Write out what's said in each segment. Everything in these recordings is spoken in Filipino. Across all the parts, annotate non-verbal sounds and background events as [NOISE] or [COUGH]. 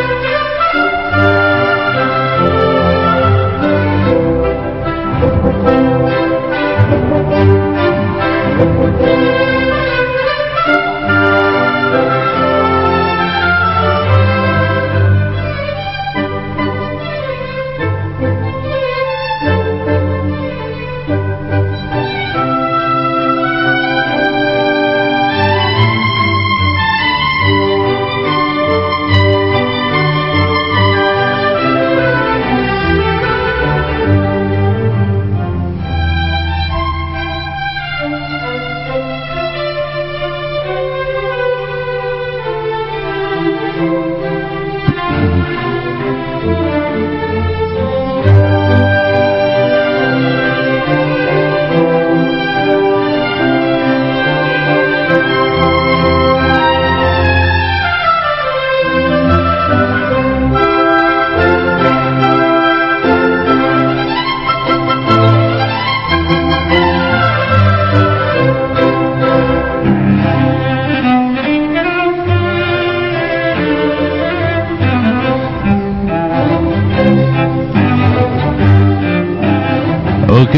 Thank you.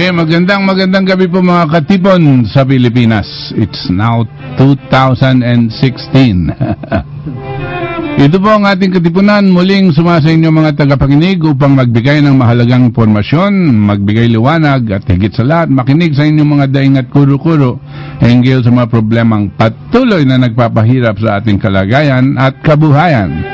Okay, magandang magandang gabi po mga katipon sa Pilipinas. It's now 2016. [LAUGHS] Ito po ang ating katipunan. Muling sumasa inyo mga tagapakinig upang magbigay ng mahalagang impormasyon, magbigay liwanag at higit sa lahat makinig sa inyong mga daing at kuro-kuro hinggil sa mga problemang patuloy na nagpapahirap sa ating kalagayan at kabuhayan.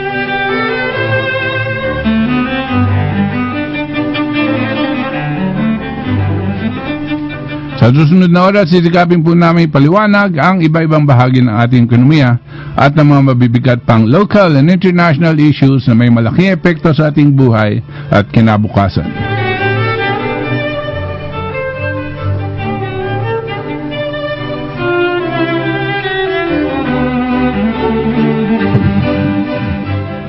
Sa susunod na oras, sisikapin po namin paliwanag ang iba-ibang bahagi ng ating ekonomiya at ng mga mabibigat pang local and international issues na may malaking epekto sa ating buhay at kinabukasan.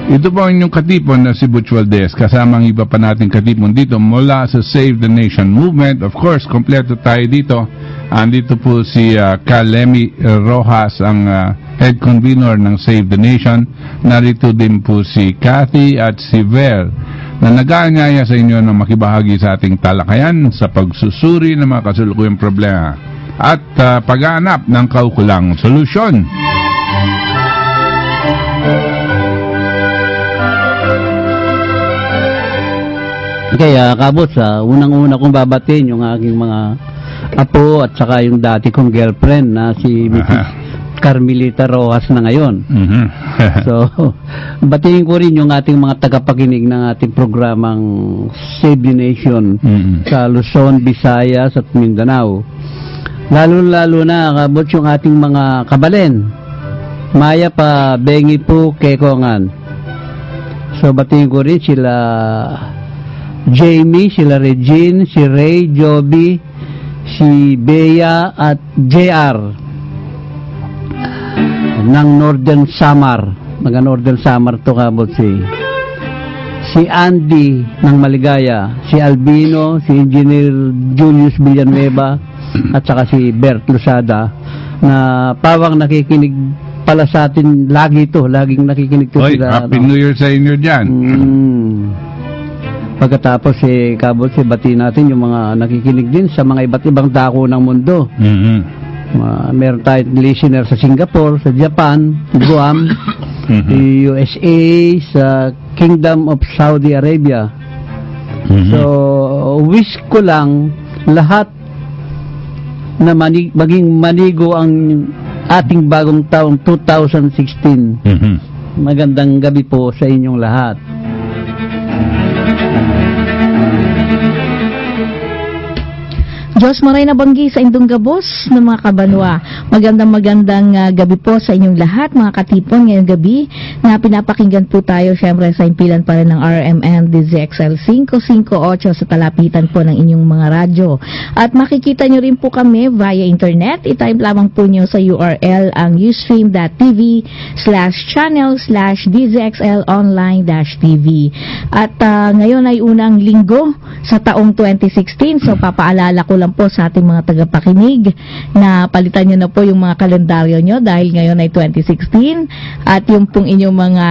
Ito po ang inyong katipon na si Butch Valdez kasama ang iba pa nating katipon dito mula sa Save the Nation Movement. Of course, kompleto tayo dito. Andito po si uh, Kalemi Rojas, ang uh, head convener ng Save the Nation. Narito din po si Kathy at si Ver na nag-aanyaya sa inyo na makibahagi sa ating talakayan sa pagsusuri ng mga kasulukuyang problema at uh, pag-aanap ng kaukulang solusyon. Kaya kabot sa unang-una kong babatiin yung aking mga apo at saka yung dati kong girlfriend na si Mrs. Carmelita Rojas na ngayon. Mhm. [LAUGHS] [LAUGHS] So, batiin ko rin yung ating mga tagapakinig ng ating programang Save the Nation Mhm. sa Luzon, Visayas at Mindanao. Lalo-lalo na kabot yung ating mga kabalen. Maya pa, Bengi po, Kekongan. So, batiin ko rin sila Jamie, sila Regine, si Ray, Joby, si Bea at JR ng Northern Samar. Mga Northern Samar to kabot si si Andy ng Maligaya, si Albino, si Engineer Julius Villanueva [CLEARS THROAT] at saka si Bert Lusada na pawang nakikinig pala sa atin lagi to, laging nakikinig to Oy, sila. Happy ano. New Year sa inyo dyan. Mm. Pagkatapos eh, kabot si bati natin yung mga nakikinig din sa mga iba't ibang dako ng mundo. Mhm. Uh, meron tayong listener sa Singapore, sa Japan, Guam, [COUGHS] Mhm. USA, sa Kingdom of Saudi Arabia. Mhm. So, wish ko lang lahat na mani- maging manigo ang ating bagong taong 2016. Mhm. Magandang gabi po sa inyong lahat. Thank you. Diyos maray na banggi sa indong gabos ng mga kabanwa. Magandang magandang ah, gabi po sa inyong lahat mga katipon ngayong gabi na pinapakinggan po tayo syempre sa impilan pa rin ng RMN DZXL 558 sa talapitan po ng inyong mga radyo. At makikita nyo rin po kami via internet. I-type lamang po nyo sa URL ang ustream.tv slash channel slash DZXL online dash TV. At ah, ngayon ay unang linggo sa taong 2016 so papaalala ko lang lang po sa ating mga tagapakinig. Na palitan nyo na po yung mga kalendaryo nyo dahil ngayon ay 2016 at yung pong inyong mga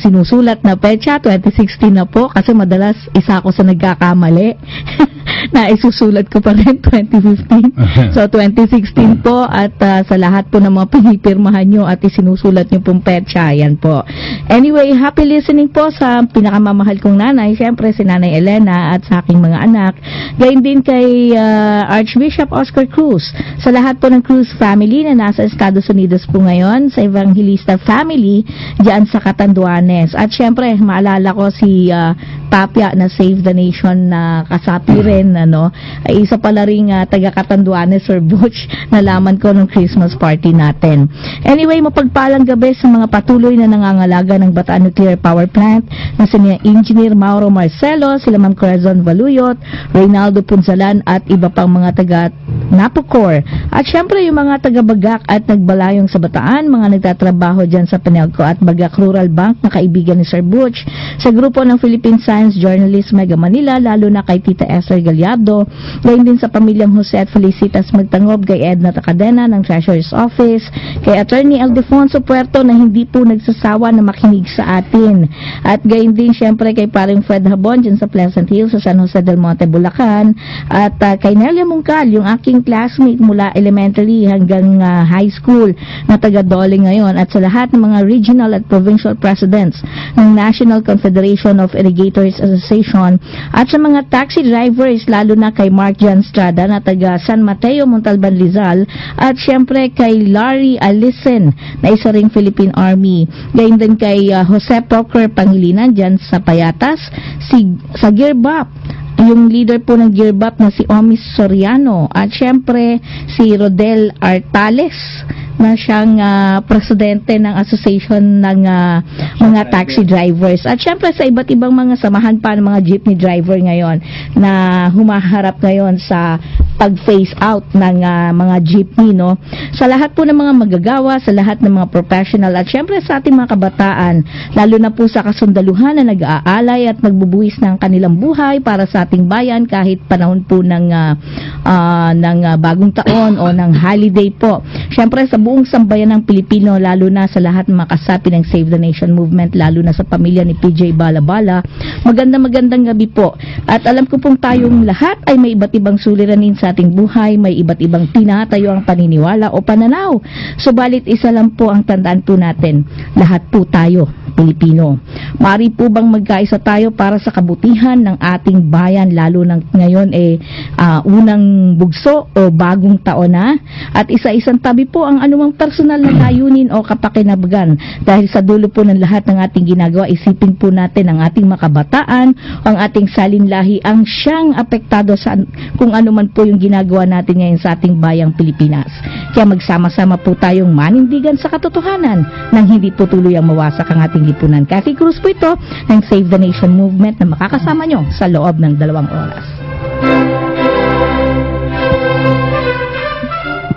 sinusulat na petsa 2016 na po kasi madalas isa ako sa nagkakamali [LAUGHS] na isusulat ko pa rin [LAUGHS] 2015 [LAUGHS] so 2016 po at uh, sa lahat po ng mga pinipirmahan nyo at isinusulat nyo pong petsa yan po. Anyway happy listening po sa pinakamamahal kong nanay. Syempre si Nanay Elena at sa aking mga anak. Gayon din kay uh, Archbishop Oscar Cruz. Sa lahat po ng Cruz family na nasa Estados Unidos po ngayon sa Evangelista family diyan sa Catanduanes. At syempre maalala ko si uh, Tapia na Save the Nation na kasapi rin ano ay isa pala ring uh, taga Catanduanes Sir Butch nalaman ko nung Christmas party natin. Anyway mapagpalang gabi sa mga patuloy na nangangalaga ng Bataan Nuclear Power Plant na si Engineer Mauro Marcelo sila Ma'am Corazon Valuyot Reynaldo Punzalan at iba pang mga taga Napocor. At syempre yung mga taga Bagak at nagbalayong sa Bataan mga nagtatrabaho dyan sa Penelco at Bagak Rural Bank na kaibigan ni Sir Butch. Sa grupo ng Philippine Science Journalist Mega Manila lalo na kay Tita Esther Gallardo gayon din sa pamilyang Jose at Felicitas Magtangob kay Edna Takadena ng Treasurer's Office kay Attorney Aldefonso Puerto na hindi po nagsasawa na makinig sa atin. At gayon din syempre kay paring Fred Habon dyan sa Pleasant Hills sa San Jose del Monte, Bulacan. At uh, kay Nelia Mungkal yung aking classmate mula elementary hanggang uh, high school na taga Dole ngayon. At sa lahat ng mga regional at provincial presidents ng National Confederation of Irrigators Association at sa mga taxi drivers lalo na kay Mark Jan Strada na taga San Mateo, Montalban, Rizal at syempre kay Larry Alisen na isa ring Philippine Army. Gayon din kay uh, Jose Proker Pangilinan dyan sa Payatas si sa Gearbop yung leader po ng Gearbop na si Omis Soriano at syempre si Rodel Artales na siyang uh, presidente ng association ng uh, mga taxi drivers. at syempre sa iba't ibang mga samahan pa ng mga jeepney driver ngayon na humaharap ngayon sa pag-phase out ng uh, mga jeepney no? Sa lahat po ng mga magagawa sa lahat ng mga professional at syempre sa ating mga kabataan lalo na po sa kasundaluhan na nag-aalay at nagbubuwis ng kanilang buhay para sa ating bayan kahit panahon po ng uh, uh, ng uh, bagong taon o ng holiday po. Syempre sa buong sambayan ng Pilipino lalo na sa lahat ng mga kasapi ng Save the Nation movement lalo na sa pamilya ni PJ Balabala. Maganda magandang gabi po. At alam ko pong tayong lahat ay may iba't ibang suliranin sa ating buhay may iba't ibang tinatayo ang paniniwala o pananaw. Subalit isa lang po ang tandaan po natin. Lahat po tayo Pilipino. Mari po bang magkaisa tayo para sa kabutihan ng ating bayan lalo na ngayon eh uh, unang bugso o bagong taon na at isa-isang tabi po ang anumang personal na layunin o kapakinabagan dahil sa dulo po ng lahat ng ating ginagawa isipin po natin ang ating makabataan ang ating salinlahi ang siyang apektado sa kung ano man po yung ginagawa natin ngayon sa ating bayang Pilipinas. Kaya magsama-sama po tayong manindigan sa katotohanan nang hindi po tuluyang mawasak ang ating lipunan. Kathy Cruz po ito ng Save the Nation Movement na makakasama nyo sa loob ng dalawang oras.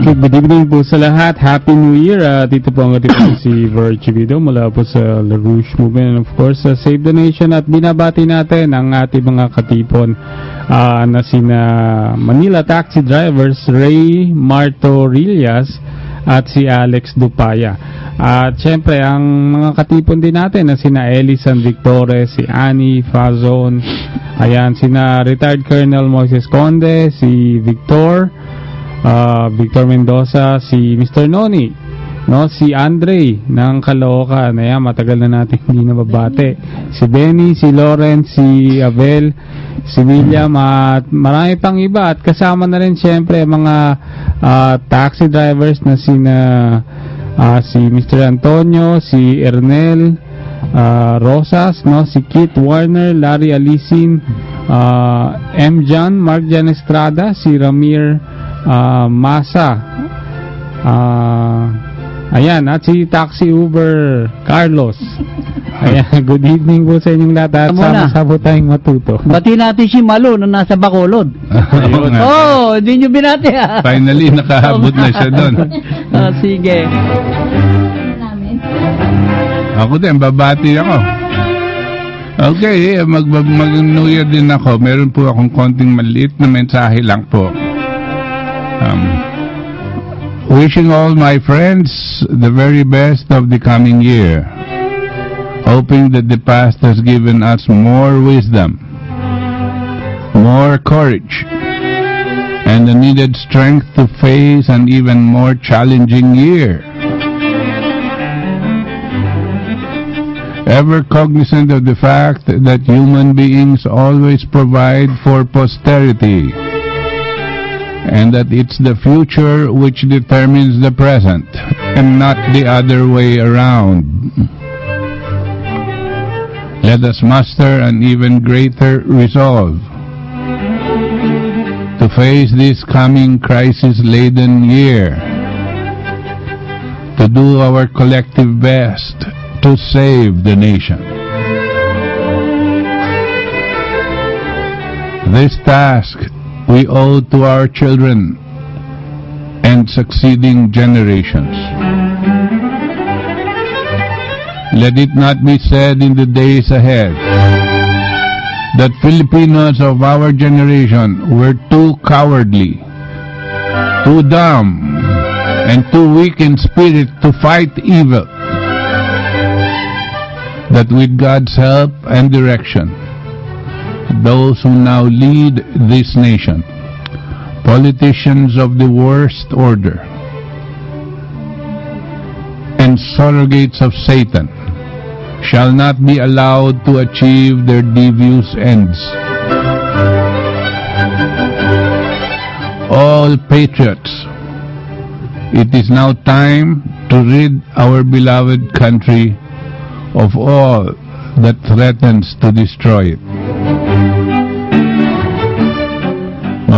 Good evening po sa lahat. Happy New Year. Uh, dito po ang ating po [COUGHS] si Virtue Video mula po sa La Rouge Movement and of course sa Save the Nation at binabati natin ang ating mga katipon uh, na sina Manila Taxi Drivers Ray Martorillas at si Alex Dupaya. At syempre, ang mga katipon din natin na sina Ellie San Victore, si Annie Fazon, ayan, sina retired Colonel Moises Conde, si Victor, uh, Victor Mendoza, si Mr. Noni, no, si Andre ng Caloocan, ayan, matagal na natin hindi nababate. Si Benny, si Lawrence, si Abel, si William at marami pang iba at kasama na rin syempre mga uh, taxi drivers na sina uh, si Mr. Antonio, si Ernel uh, Rosas, no, si Kit Warner, Larry Alisin, uh, M. John, Mark Jan Estrada, si Ramir uh, Masa. Uh, ayan, at si Taxi Uber Carlos. [LAUGHS] Ayan, good evening po sa inyong lahat at sama-sama tayong matuto. Bati natin si Malo na nasa Bacolod. [LAUGHS] Oo. Oh, hindi nyo binati ah. Finally, [LAUGHS] nakahabot na siya doon. Ah, sige. Ako din, babati ako. Okay, mag, mag, mag New Year din ako. Meron po akong konting maliit na mensahe lang po. Um, wishing all my friends the very best of the coming year. Hoping that the past has given us more wisdom, more courage, and the needed strength to face an even more challenging year. Ever cognizant of the fact that human beings always provide for posterity and that it's the future which determines the present and not the other way around. Let us muster an even greater resolve to face this coming crisis-laden year, to do our collective best to save the nation. This task we owe to our children and succeeding generations. Let it not be said in the days ahead that Filipinos of our generation were too cowardly, too dumb, and too weak in spirit to fight evil. That with God's help and direction, those who now lead this nation, politicians of the worst order, and surrogates of Satan, shall not be allowed to achieve their devious ends. All patriots, it is now time to rid our beloved country of all that threatens to destroy it.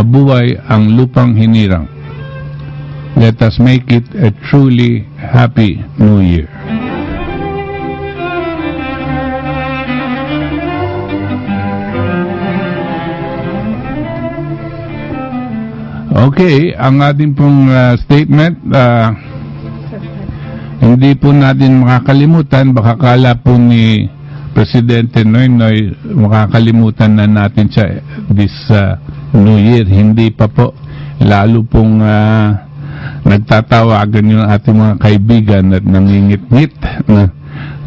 Mabuhay ang lupang hinirang. Let us make it a truly happy New Year. Okay, ang ating pong uh, statement, uh, hindi po natin makakalimutan, baka kala po ni Presidente Noynoy, makakalimutan na natin sa this uh, New Year. Hindi pa po. Lalo pong uh, nagtatawagan yung ating mga kaibigan at nangingit-ngit na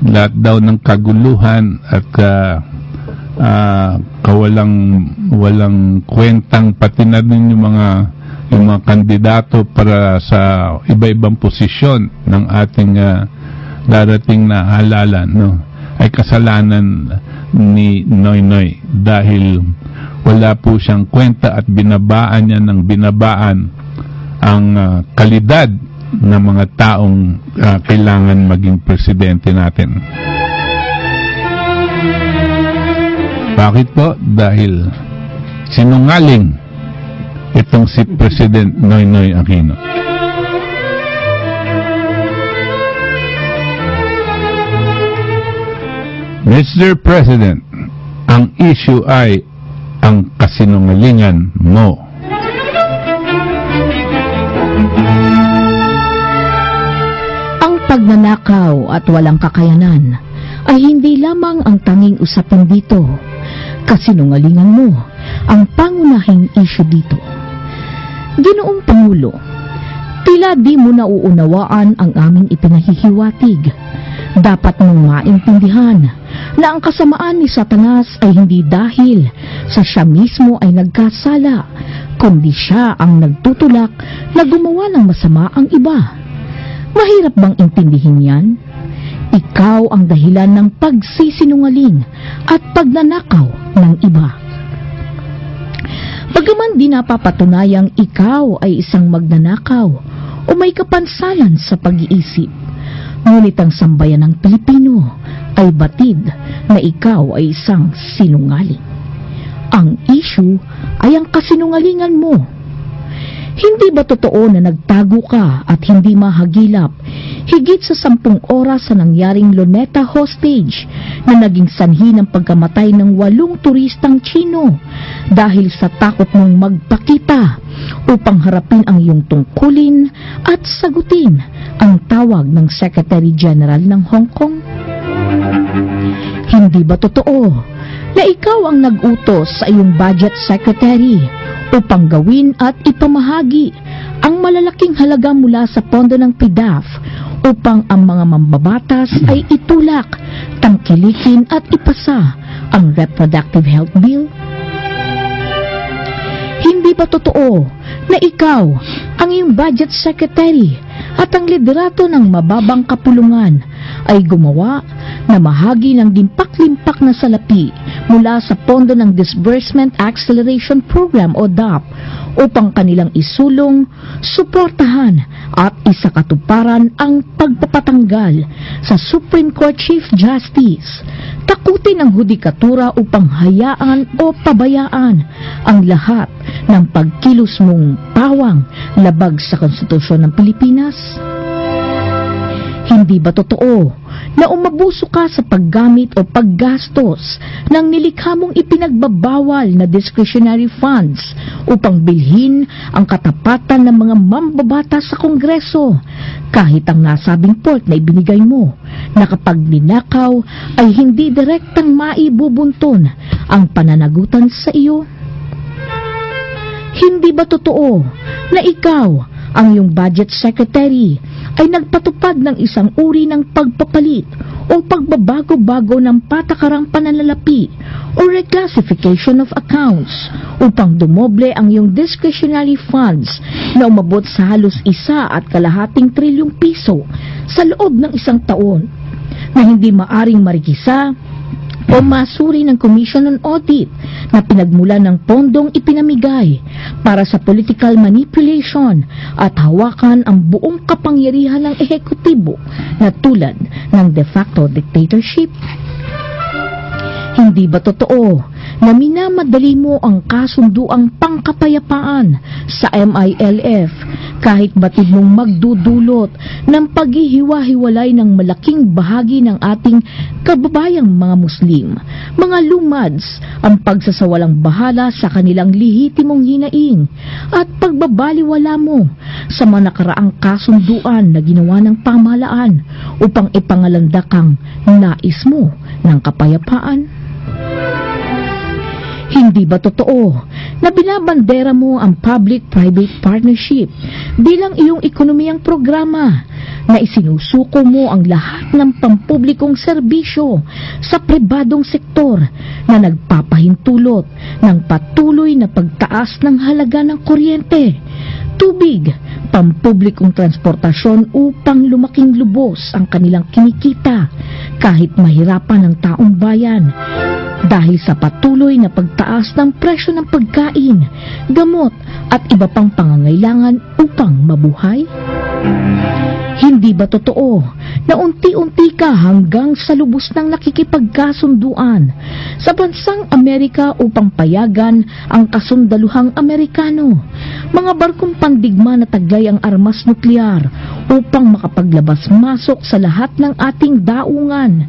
lahat daw ng kaguluhan at uh, uh, kawalang walang kwentang pati na din yung mga yung mga kandidato para sa iba-ibang posisyon ng ating uh, darating na halalan no ay kasalanan ni Noy Noy dahil wala po siyang kwenta at binabaan niya ng binabaan ang uh, kalidad ng mga taong uh, kailangan maging presidente natin. Bakit po? Dahil sinungaling itong si President Noynoy Aquino. Mr. President, ang issue ay ang kasinungalingan mo. Ang pagnanakaw at walang kakayanan ay hindi lamang ang tanging usapan dito. Kasinungalingan mo ang pangunahing issue dito. Ginoong Pangulo, tila di mo nauunawaan ang aming ipinahihiwatig. Dapat mong maintindihan na ang kasamaan ni Satanas ay hindi dahil sa siya mismo ay nagkasala, kundi siya ang nagtutulak na gumawa ng masama ang iba. Mahirap bang intindihin yan? Ikaw ang dahilan ng pagsisinungaling at pagnanakaw ng iba. Bagaman di napapatunayang ikaw ay isang magnanakaw o may kapansanan sa pag-iisip, ngunit ang sambayan ng Pilipino ay batid na ikaw ay isang sinungaling. Ang issue ay ang kasinungalingan mo. Hindi ba totoo na nagtago ka at hindi mahagilap higit sa sampung oras sa nangyaring Luneta hostage na naging sanhi ng pagkamatay ng walong turistang Chino dahil sa takot mong magpakita upang harapin ang iyong tungkulin at sagutin ang tawag ng Secretary General ng Hong Kong? Hindi ba totoo na ikaw ang nag-utos sa iyong budget secretary upang gawin at ipamahagi ang malalaking halaga mula sa pondo ng PIDAF upang ang mga mambabatas ay itulak, tangkilikin at ipasa ang Reproductive Health Bill? Hindi ba totoo na ikaw ang iyong budget secretary at ang liderato ng mababang kapulungan ay gumawa na mahagi ng limpak-limpak na salapi mula sa pondo ng Disbursement Acceleration Program o DAP upang kanilang isulong, suportahan at isakatuparan ang pagpapatanggal sa Supreme Court Chief Justice. Takutin ang hudikatura upang hayaan o pabayaan ang lahat ng pagkilos mong pawang labag sa konstitusyon ng Pilipinas. Hindi ba totoo na umabuso ka sa paggamit o paggastos ng nilikha mong ipinagbabawal na discretionary funds upang bilhin ang katapatan ng mga mambabata sa Kongreso kahit ang nasabing port na ibinigay mo na kapag ninakaw ay hindi direktang maibubunton ang pananagutan sa iyo? Hindi ba totoo na ikaw ang iyong budget secretary ay nagpatupad ng isang uri ng pagpapalit o pagbabago-bago ng patakarang pananalapi o reclassification of accounts upang dumoble ang iyong discretionary funds na umabot sa halos isa at kalahating trilyong piso sa loob ng isang taon na hindi maaring marikisa o masuri ng Commission on Audit na pinagmula ng pondong ipinamigay para sa political manipulation at hawakan ang buong kapangyarihan ng ehekutibo na tulad ng de facto dictatorship. Hindi ba totoo na minamadali mo ang kasunduang pangkapayapaan sa MILF kahit batid mong magdudulot ng paghihiwa-hiwalay ng malaking bahagi ng ating kababayang mga Muslim, mga lumads, ang pagsasawalang bahala sa kanilang lihitimong hinaing at pagbabaliwala mo sa mga nakaraang kasunduan na ginawa ng pamahalaan upang ipangalandak ang nais mo ng kapayapaan? Hindi ba totoo na binabandera mo ang public-private partnership bilang iyong ekonomiyang programa na isinusuko mo ang lahat ng pampublikong serbisyo sa pribadong sektor na nagpapahintulot ng patuloy na pagtaas ng halaga ng kuryente, tubig, pampublikong transportasyon upang lumaking lubos ang kanilang kinikita kahit mahirapan ng taong bayan dahil sa patuloy na pagtaas ng presyo ng pagkain, gamot at iba pang pangangailangan upang mabuhay? Hindi ba totoo na unti-unti ka hanggang sa lubos ng nakikipagkasunduan sa bansang Amerika upang payagan ang kasundaluhang Amerikano, mga barkong pandigma na taglay ang armas nuklear upang makapaglabas-masok sa lahat ng ating daungan,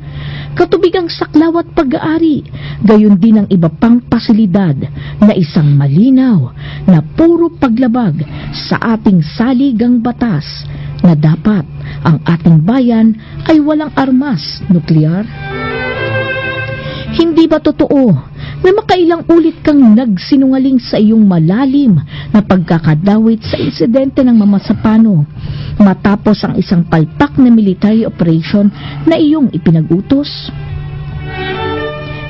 katubig ang saklaw at pag-aari, gayon din ang iba pang pasilidad na isang malinaw na puro paglabag sa ating saligang batas na dapat ang ating bayan ay walang armas nuklear? Hindi ba totoo na makailang ulit kang nagsinungaling sa iyong malalim na pagkakadawit sa insidente ng mamasapano matapos ang isang palpak na military operation na iyong ipinag-utos?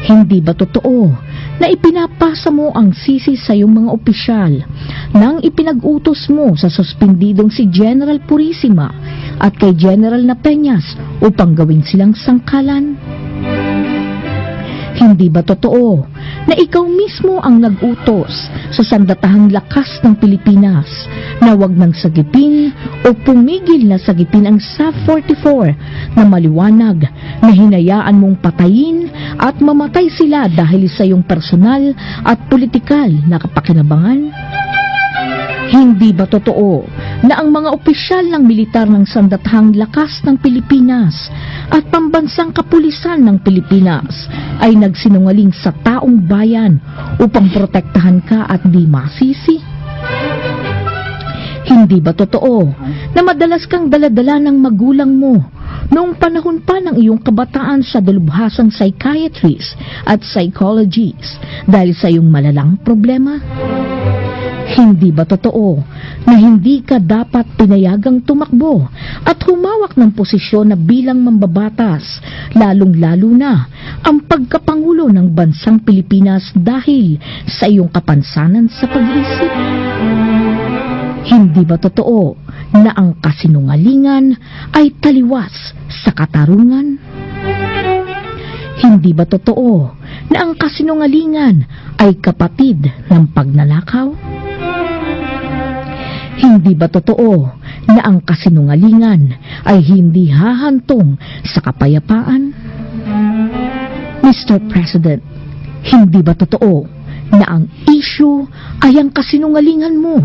Hindi ba totoo na ipinapasa mo ang sisi sa iyong mga opisyal nang ipinag-utos mo sa suspendidong si General Purisima at kay General Napeñas upang gawin silang sangkalan? Hindi ba totoo na ikaw mismo ang nag-utos sa sandatahang lakas ng Pilipinas na wag nang sagipin o pumigil na sagipin ang SAF-44 na maliwanag na hinayaan mong patayin at mamatay sila dahil sa iyong personal at politikal na kapakinabangan? Hindi ba totoo na ang mga opisyal ng militar ng sandatahang lakas ng Pilipinas at pambansang kapulisan ng Pilipinas ay nagsinungaling sa taong bayan upang protektahan ka at di masisi? Hindi ba totoo na madalas kang daladala ng magulang mo noong panahon pa ng iyong kabataan sa dalubhasang psychiatrist at psychologist dahil sa iyong malalang problema? Hindi ba totoo na hindi ka dapat pinayagang tumakbo at humawak ng posisyon na bilang mambabatas, lalong-lalo na ang pagkapangulo ng bansang Pilipinas dahil sa iyong kapansanan sa pag-iisip? Hindi ba totoo na ang kasinungalingan ay taliwas sa katarungan? Hindi ba totoo na ang kasinungalingan ay kapatid ng pagnanakaw? Hindi ba totoo na ang kasinungalingan ay hindi hahantong sa kapayapaan? Mr. President, hindi ba totoo na ang issue ay ang kasinungalingan mo?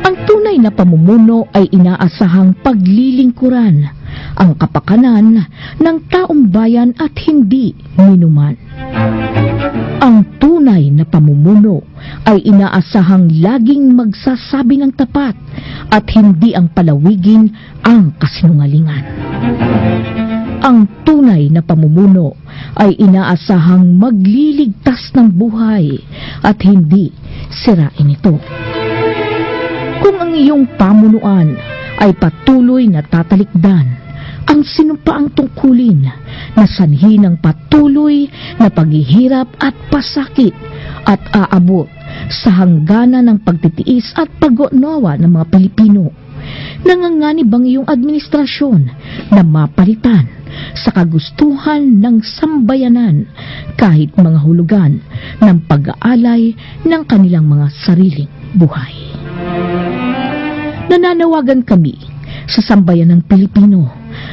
Ang tunay na pamumuno ay inaasahang paglilingkuran ang kapakanan ng taong bayan at hindi minuman. Ang tunay na pamumuno ay inaasahang laging magsasabi ng tapat at hindi ang palawigin ang kasinungalingan. Ang tunay na pamumuno ay inaasahang magliligtas ng buhay at hindi sirain ito. Kung ang iyong pamunuan ay patuloy na tatalikdan, ang sinumpaang tungkulin na sanhi ng patuloy na paghihirap at pasakit at aabot sa hangganan ng pagtitiis at pag-unawa ng mga Pilipino. Nanganganib ang iyong administrasyon na mapalitan sa kagustuhan ng sambayanan kahit mga hulugan ng pag-aalay ng kanilang mga sariling buhay. Nananawagan kami sa sambayan ng Pilipino,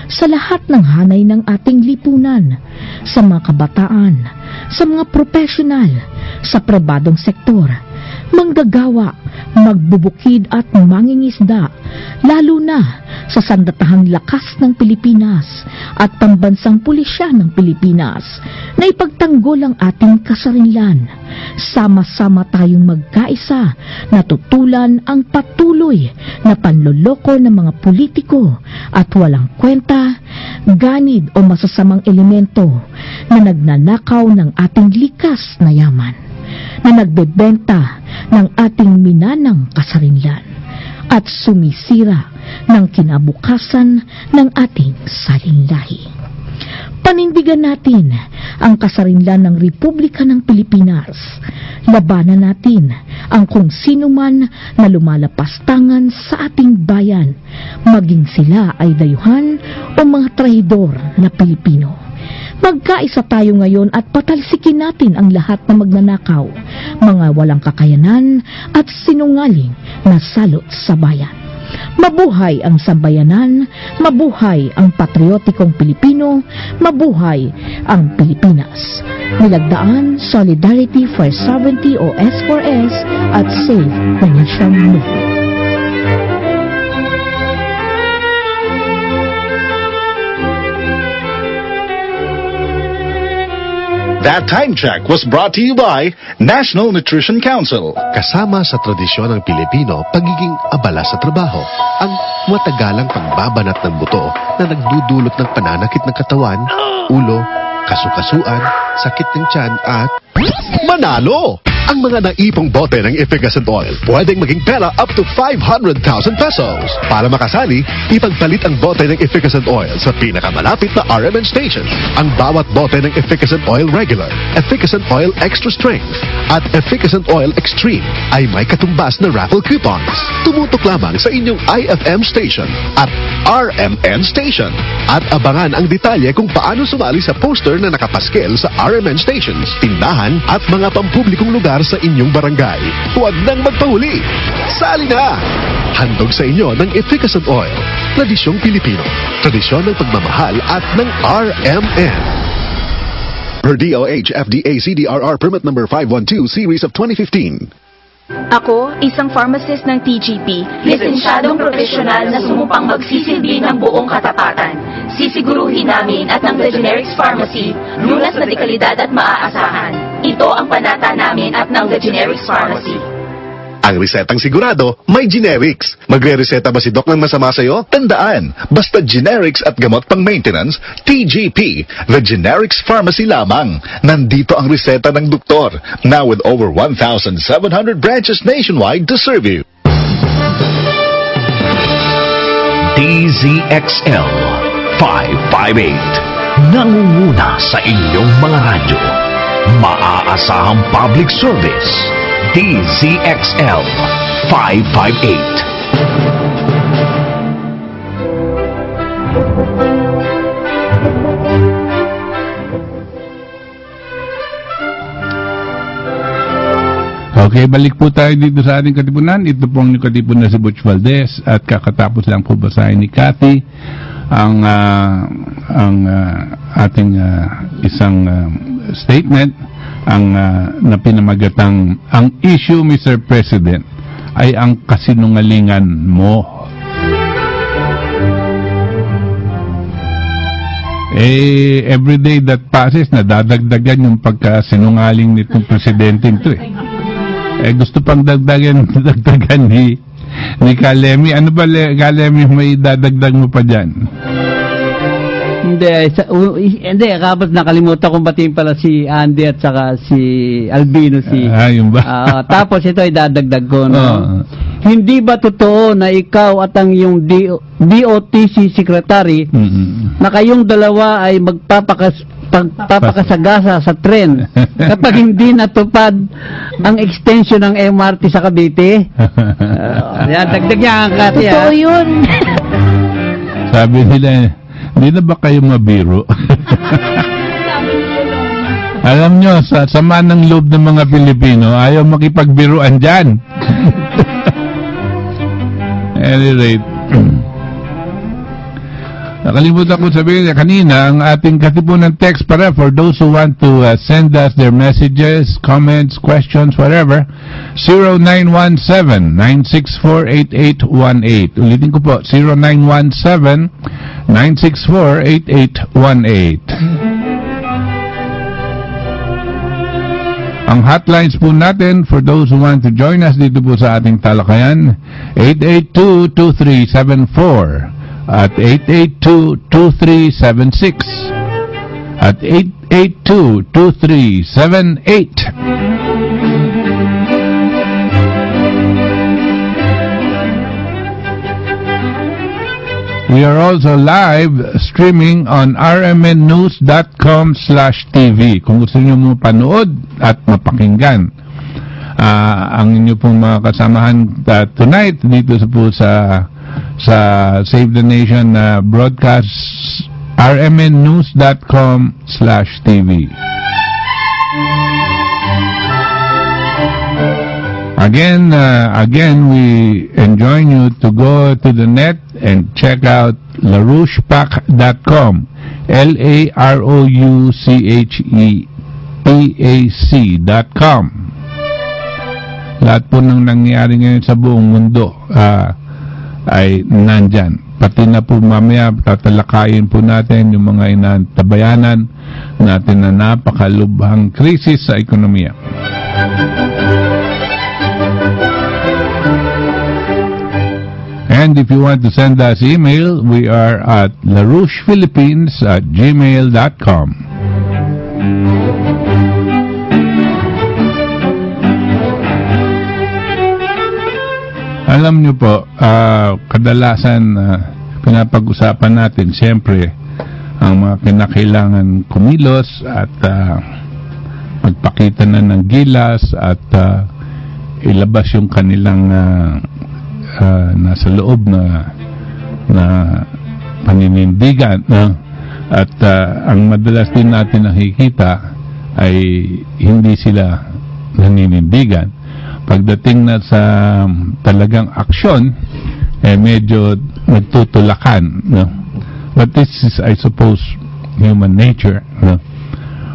sa lahat ng hanay ng ating lipunan, sa mga kabataan, sa mga profesional, sa pribadong sektor, manggagawa, magbubukid at mangingisda, lalo na sa sandatahang lakas ng Pilipinas at pambansang pulisya ng Pilipinas na ipagtanggol ang ating kasarinlan. Sama-sama tayong magkaisa na tutulan ang patuloy na panloloko ng mga politiko at walang kwenta, ganid o masasamang elemento na nagnanakaw ng ating likas na yaman na nagbebenta ng ating minanang kasarinlan at sumisira ng kinabukasan ng ating salinlahi. Panindigan natin ang kasarinlan ng Republika ng Pilipinas. Labanan natin ang kung sino man na lumalapastangan sa ating bayan, maging sila ay dayuhan o mga trahidor na Pilipino. Magkaisa tayo ngayon at patalsikin natin ang lahat na magnanakaw, mga walang kakayanan at sinungaling na salot sa bayan. Mabuhay ang sambayanan, mabuhay ang patriotikong Pilipino, mabuhay ang Pilipinas. Nilagdaan Solidarity for Sovereignty o S4S at Save the Nation Movement. That time check was brought to you by National Nutrition Council. Kasama sa tradisyon ng Pilipino, pagiging abala sa trabaho. Ang matagalang pagbabanat ng buto na nagdudulot ng pananakit ng katawan, ulo, kasukasuan, sakit ng tiyan at manalo! Ang mga naipong bote ng efficacent oil pwedeng maging pera up to 500,000 pesos. Para makasali, ipagpalit ang bote ng efficacent oil sa pinakamalapit na RMN station. Ang bawat bote ng efficacent oil regular, efficacent oil extra strength, at efficacent oil extreme ay may katumbas na raffle coupons. Tumutok lamang sa inyong IFM station at RMN station at abangan ang detalye kung paano sumali sa poster na nakapaskel sa RMN stations, tindahan at mga pampublikong lugar sa inyong barangay. Huwag nang magpahuli. Sali na! Handog sa inyo ng efficacent oil. Tradisyong Pilipino. Tradisyon ng pagmamahal at ng RMN. Per DOH FDA CDRR Permit Number 512 Series of 2015. Ako, isang pharmacist ng TGP, lisensyadong profesional na sumupang magsisilbi ng buong katapatan. Sisiguruhin namin at ng The Generics Pharmacy, lunas na dekalidad at maaasahan. Ito ang panata namin at ng The Generics Pharmacy. Ang resetang sigurado, may generics. Magre-reseta ba si Doc ng masama sa'yo? Tandaan, basta generics at gamot pang maintenance, TGP, the Generics Pharmacy lamang. Nandito ang reseta ng doktor, now with over 1,700 branches nationwide to serve you. DZXL 558 Nangunguna sa inyong mga radyo Maaasahang public service DZXL 558 Okay, balik po tayo dito sa ating katipunan. Ito pong yung katipunan si Butch Valdez at kakatapos lang po basahin ni Cathy ang ah, ang ah, ating ah, isang ah, statement ang ah, na ang issue Mr. President ay ang kasinungalingan mo. Eh, every day that passes, nadadagdagan yung pagkasinungaling nitong presidente ito eh. Eh, gusto pang dagdagan, [LAUGHS] dagdagan ni, ni Kalemi. Ano ba, Le, Kalemi, may dadagdag mo pa dyan? Hindi, sa, u, i- hindi, kapag nakalimutan kong batiin pala si Andy at saka si Albino si Ah, yun ba? Ah, tapos ito ay dadagdag ko, no? Oo. Hindi ba totoo na ikaw at ang yung DOTC secretary Mm-mm. na kayong dalawa ay magpapakas pagpapakasagasa sa tren [LAUGHS] kapag hindi natupad ang extension ng MRT sa Cavite? [LAUGHS] Uh, yan, dagdag niya ang kati, ah. Totoo yun. [LAUGHS] Sabi nila, hindi na ba kayo mabiro? Alam nyo, sa sama ng loob ng mga Pilipino, ayaw makipagbiruan dyan. any rate, nakalimutan ko sabihin kanina, ang ating katipunan text para for those who want to uh, send us their messages, comments, questions, whatever, 0917-964-8818. Ulitin ko po, 0917-964-8818. Ang hotlines po natin for those who want to join us dito po sa ating talakayan, 882-2374 at 882-2376 at 882-2378. We are also live streaming on rmnnews.com slash TV. Kung gusto niyo mo panood at mapakinggan ah, ang inyo pong mga kasamahan ah, tonight dito sa po sa sa Save the Nation na broadcast rmnnews.com slash TV. Again, uh, again, we enjoin you to go to the net and check out larouchepac.com. L-A-R-O-U-C-H-E-P-A-C dot com. Lahat po ng nangyayari ngayon sa buong mundo ah, ay nandyan. Pati na po mamaya tatalakayin po natin yung mga inantabayanan natin na napakalubhang krisis sa ekonomiya. And if you want to send us email, we are at larouchephilippines at gmail.com. Alam nyo po, ah, kadalasan ah, pinapag-usapan natin siyempre ang mga kinakailangan kumilos at ah, magpakita na ng gilas at ah, ilabas yung kanilang ah, ah, nasa loob na na paninindigan no? at ah, ang madalas din natin nakikita ay hindi sila naninindigan pagdating na sa um, talagang aksyon eh medyo nagtutulakan no? But this is I suppose human nature no?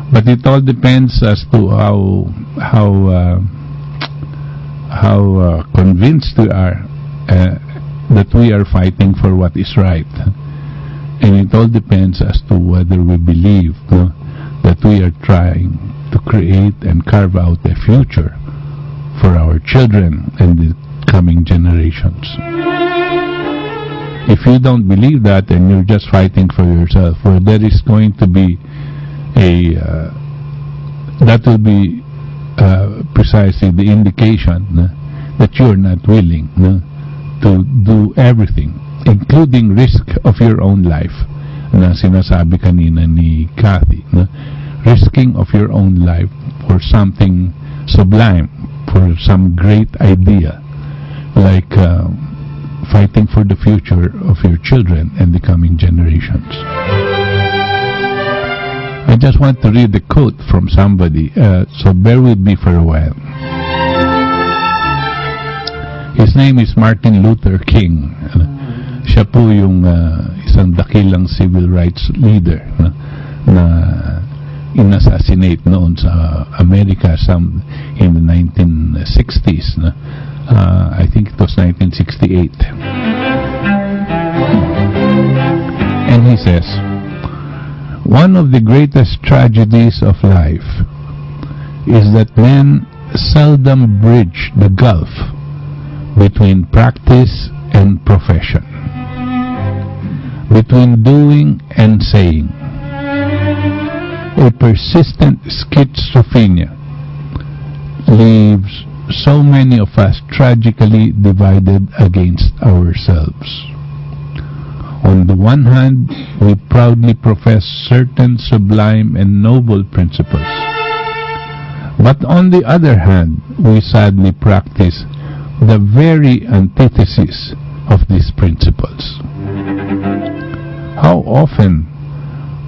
But it all depends as to how how uh, how uh, convinced we are uh, that we are fighting for what is right. And it all depends as to whether we believe no, that we are trying to create and carve out a future for our children and the coming generations. If you don't believe that and you're just fighting for yourself, well, there is going to be a uh, that will be uh, precisely the indication uh, that you're not willing uh, to do everything, including risk of your own life na sinasabi kanina ni Kathy. Na risking of your own life for something sublime, for some great idea, like uh, fighting for the future of your children and the coming generations. I just want to read a quote from somebody, uh, so bear with me for a while. His name is Martin Luther King. Siya po yung uh, isang dakilang civil rights leader na, na inassassinate noon sa Amerika some in the 1960s na uh, I think it was 1968 and he says one of the greatest tragedies of life is that men seldom bridge the gulf between practice and profession between doing and saying. A persistent schizophrenia leaves so many of us tragically divided against ourselves. On the one hand, we proudly profess certain sublime and noble principles. But on the other hand, we sadly practice the very antithesis of these principles. How often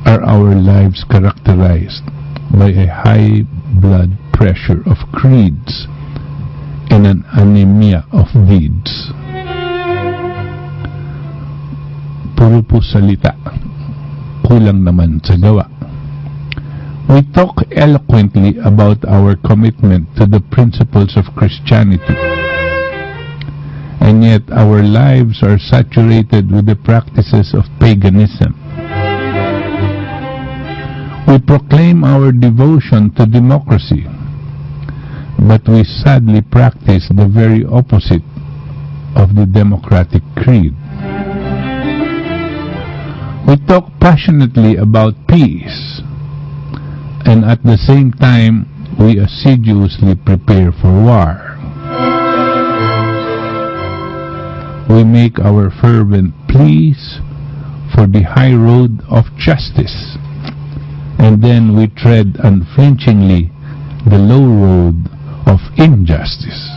are our lives characterized by a high blood pressure of creeds and an anemia of deeds? Puro po salita, kulang naman sa gawa. We talk eloquently about our commitment to the principles of Christianity and yet our lives are saturated with the practices of paganism. We proclaim our devotion to democracy, but we sadly practice the very opposite of the democratic creed. We talk passionately about peace, and at the same time, we assiduously prepare for war. we make our fervent pleas for the high road of justice, and then we tread unflinchingly the low road of injustice.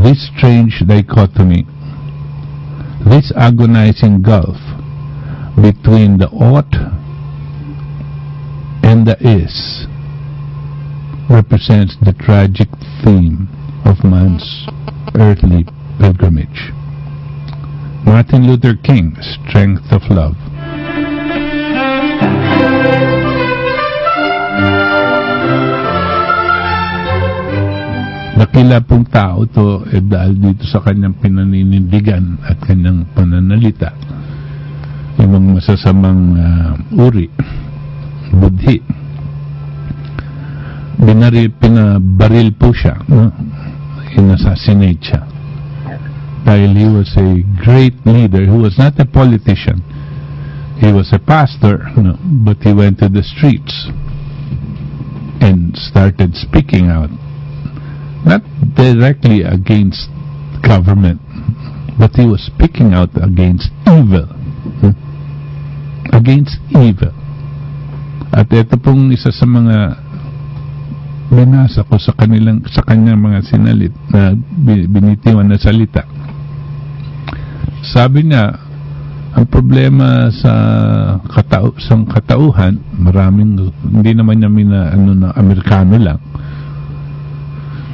This strange dichotomy, this agonizing gulf between the ought and the is, represents the tragic theme of man's earthly pilgrimage. Martin Luther King, Strength of Love. Nakila pong tao to eh, dahil dito sa kanyang pinaninindigan at kanyang pananalita yung masasamang uh, uri, budhi. Binaril, pinabaril po siya. No? inassassinate siya. Dahil he was a great leader who was not a politician. He was a pastor, no, but he went to the streets and started speaking out. Not directly against government, but he was speaking out against evil. Against evil. At ito pong isa sa mga binasa ko sa kanilang sa kanyang mga sinalit na binitiwan na salita. Sabi niya, ang problema sa katau sa katauhan, maraming hindi naman niya mina ano na Amerikano lang.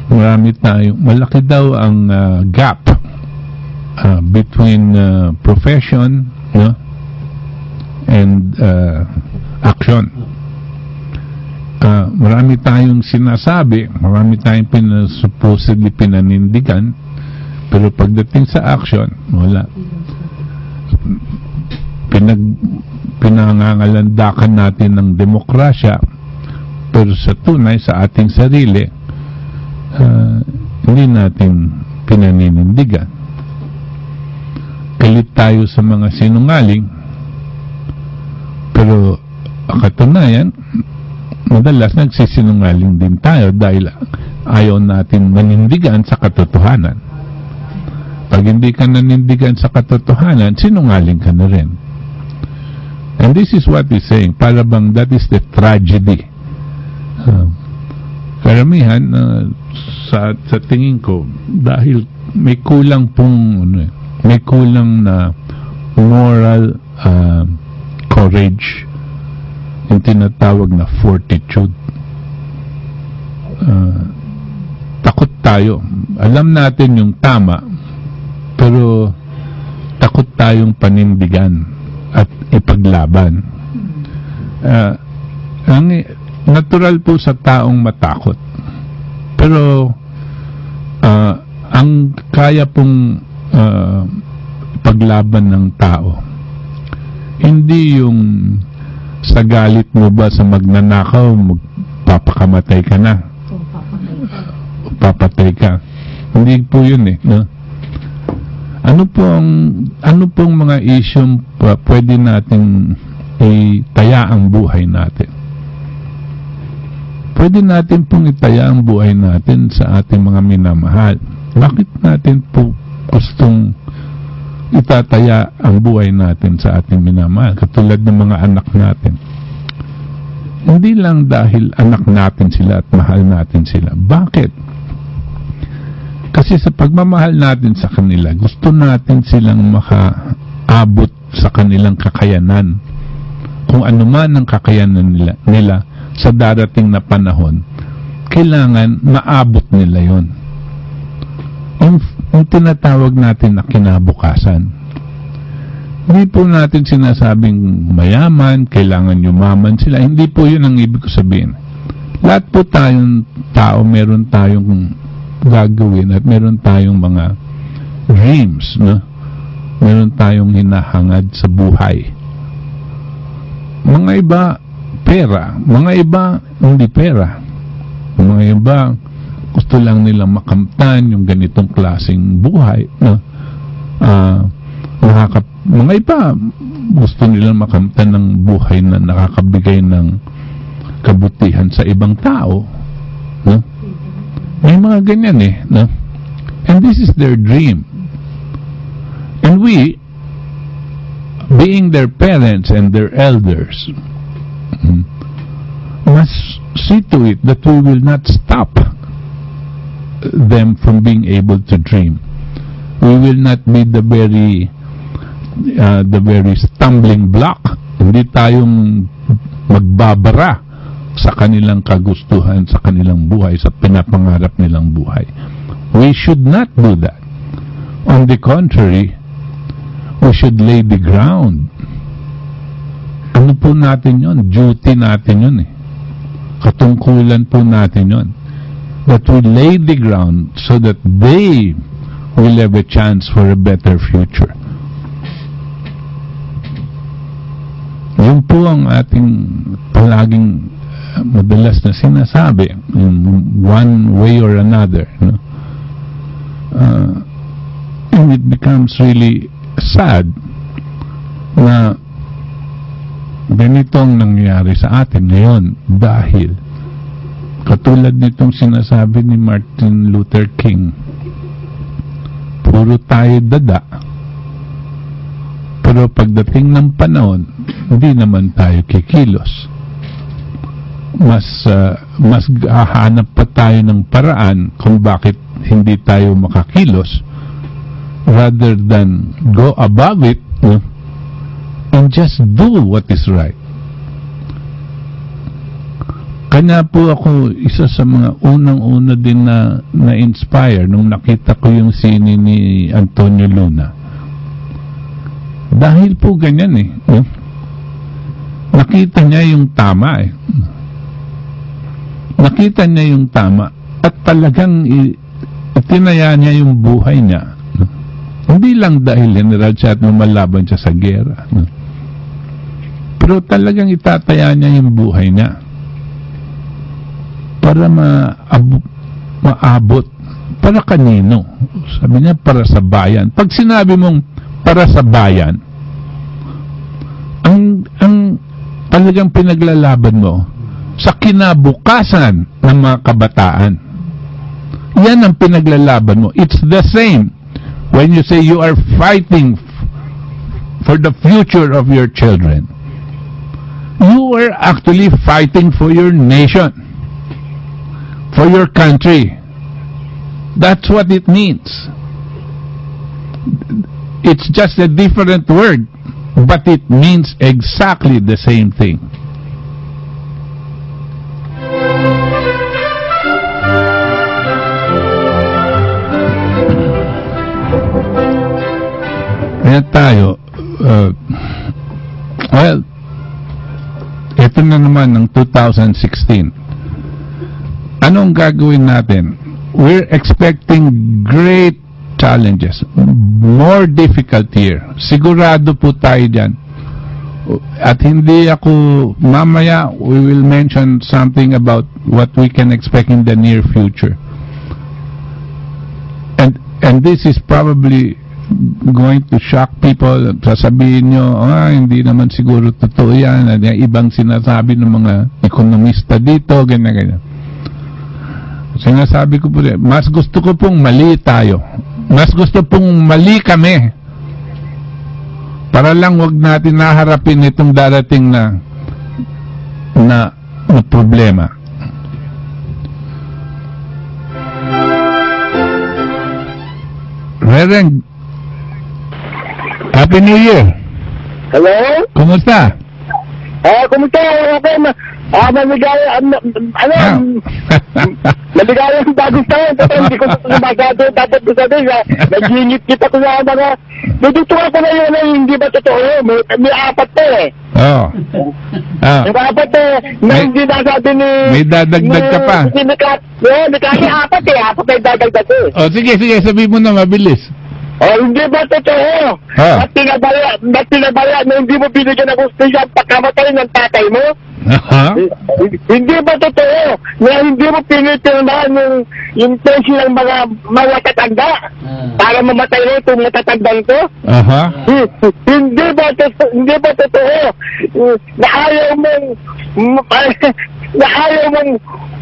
Marami tayo, malaki daw ang uh, gap uh, between uh, profession no, and uh, action uh, marami tayong sinasabi, marami tayong pina, supposedly pinanindigan, pero pagdating sa action, wala. Pinag, pinangangalandakan natin ng demokrasya, Pero sa tunay, sa ating sarili, uh, hindi natin pinaninindigan. Galit tayo sa mga sinungaling, pero katunayan, madalas nagsisinungaling din tayo dahil ayaw natin manindigan sa katotohanan. Pag hindi ka nanindigan sa katotohanan, sinungaling ka na rin. And this is what he's saying. Para bang that is the tragedy. Uh, karamihan, uh, sa, sa tingin ko, dahil may kulang pong, ano, eh, may kulang na moral uh, courage, yung tinatawag na fortitude. Uh, takot tayo. Alam natin yung tama, pero takot tayong panindigan at ipaglaban. Uh, ang natural po sa taong matakot. Pero uh, ang kaya pong uh, paglaban ng tao hindi yung sa galit mo ba sa magnanakaw magpapakamatay ka na papatay ka hindi po yun eh no? Ano po ang ano pong mga issue uh, pwede nating itaya ang buhay natin? Pwede natin pong itaya ang buhay natin sa ating mga minamahal. Bakit natin po gustong itataya ang buhay natin sa ating minamahal katulad ng mga anak natin? Hindi lang dahil anak natin sila at mahal natin sila. Bakit? Kasi sa pagmamahal natin sa kanila, gusto natin silang makaabot sa kanilang kakayanan. Kung ano man ang kakayanan nila, nila sa darating na panahon, kailangan maabot nila yon. Yung, yung tinatawag natin na kinabukasan. Hindi po natin sinasabing mayaman, kailangan yumaman sila. Hindi po yun ang ibig ko sabihin. Lahat po tayong tao, meron tayong gagawin at meron tayong mga dreams, no? Meron tayong hinahangad sa buhay. Mga iba, pera. Mga iba, hindi pera. Mga iba, gusto lang nilang makamtan yung ganitong klaseng buhay. No? Uh, nakaka, mga iba, gusto nilang makamtan ng buhay na nakakabigay ng kabutihan sa ibang tao. No? May mga ganyan eh. No? And this is their dream. And we, being their parents and their elders, hmm, must see to it that we will not stop them from being able to dream. We will not be the very uh, the very stumbling block. Hindi tayong magbabara sa kanilang kagustuhan, sa kanilang buhay, sa pinapangarap nilang buhay. We should not do that. On the contrary, we should lay the ground. Ano po natin yon? Duty natin yon eh. Katungkulan po natin yon. That we lay the ground so that they will have a chance for a better future. Yun po ang ating palaging madalas na sinasabi in one way or another no? uh, and it becomes really sad na ganitong nangyari sa atin ngayon dahil katulad nitong sinasabi ni Martin Luther King puro tayo dada pero pagdating ng panahon hindi naman tayo kikilos mas uh, mas hahanap pa tayo ng paraan kung bakit hindi tayo makakilos rather than go above it no? and just do what is right. Kanya po ako isa sa mga unang-una din na na-inspire nung nakita ko yung sini ni Antonio Luna. Dahil po ganyan eh. No? Nakita niya yung tama eh nakita niya yung tama at talagang itinaya niya yung buhay niya. No? Hindi lang dahil general siya at lumalaban siya sa gera. No? Pero talagang itataya niya yung buhay niya. para maabot, maabot para kanino? Sabi niya, para sa bayan. Pag sinabi mong para sa bayan, ang, ang talagang pinaglalaban mo sa kinabukasan ng mga kabataan. Yan ang pinaglalaban mo. It's the same when you say you are fighting for the future of your children. You are actually fighting for your nation, for your country. That's what it means. It's just a different word, but it means exactly the same thing. Kaya tayo, uh, well, ito na naman ng 2016. Anong gagawin natin? We're expecting great challenges. More difficult year. Sigurado po tayo dyan. At hindi ako, mamaya we will mention something about what we can expect in the near future. And, and this is probably going to shock people. Sasabihin nyo, ah, hindi naman siguro totoo yan. At yung ibang sinasabi ng mga ekonomista dito, ganyan, ganyan. Sinasabi ko po mas gusto ko pong mali tayo. Mas gusto pong mali kami. Para lang wag natin naharapin itong darating na na, na problema. Rereng, Happy New Year! Hello? Kumusta? Ah, kumusta? Okay, ah, maligaya, ano, ano, [LAUGHS] maligaya ang bagong taon. Pero hindi ko ito magado. Dapat ko sabihin, ah, nag-init kita ko sa mga, natutuwa ko na yun, eh, hindi ba totoo? May, may apat to eh. Oh. Ah. Yung apat eh, na hindi nasabi ni... may dadagdag ka pa. Ni Nikaki apat eh, apat ay dadagdag ko eh. Oh, sige, sige, sabi mo na mabilis. Oh, hindi ba totoo? Ah. At pinabaya, at pinabaya na hindi mo binigyan ng gusto yung pagkamatay ng tatay mo? Aha. Hindi ba totoo na hindi mo pinipirmahan yung, yung pension ng mga mga tatanda para mamatay na itong matatandang to? Aha. Hi- Hindi ba totoo, hindi ba totoo na ayaw mong [LAUGHS] na ayaw mong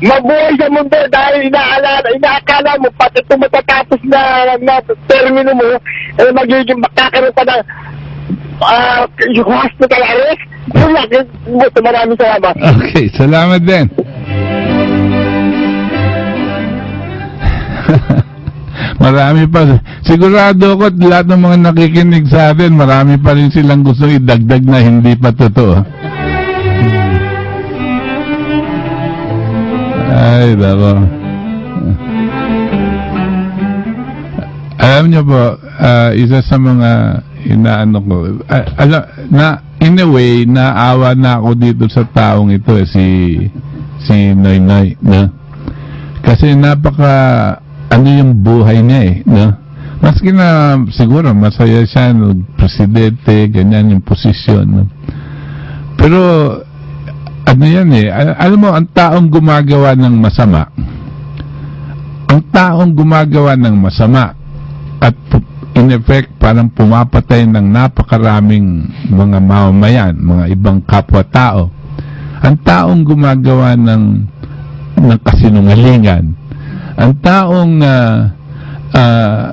mabuhay sa mundo dahil inaalala, inaakala mo pati itong matatapos na, na termino mo eh, magiging makakaroon pa ng ah, yung hospital arrest? Yun lang, yun, maraming salamat. Okay, salamat din. [LAUGHS] marami pa. Sigurado ako lahat ng mga nakikinig sa atin, marami pa rin silang gusto idagdag na hindi pa totoo. Ay, dako. Alam niyo po, ah, isa sa mga inaano ko, ala, na, in a way, naawa na ako dito sa taong ito, eh, si, si Noy Noy, no? Kasi napaka, ano yung buhay niya eh, no? Maski na siguro masaya siya, no, presidente, ganyan yung posisyon, no? Pero, ano yan eh, al- alam mo, ang taong gumagawa ng masama, ang taong gumagawa ng masama, at in effect parang pumapatay ng napakaraming mga mamamayan, mga ibang kapwa-tao. Ang taong gumagawa ng ng kasinungalingan, ang taong ah, ah,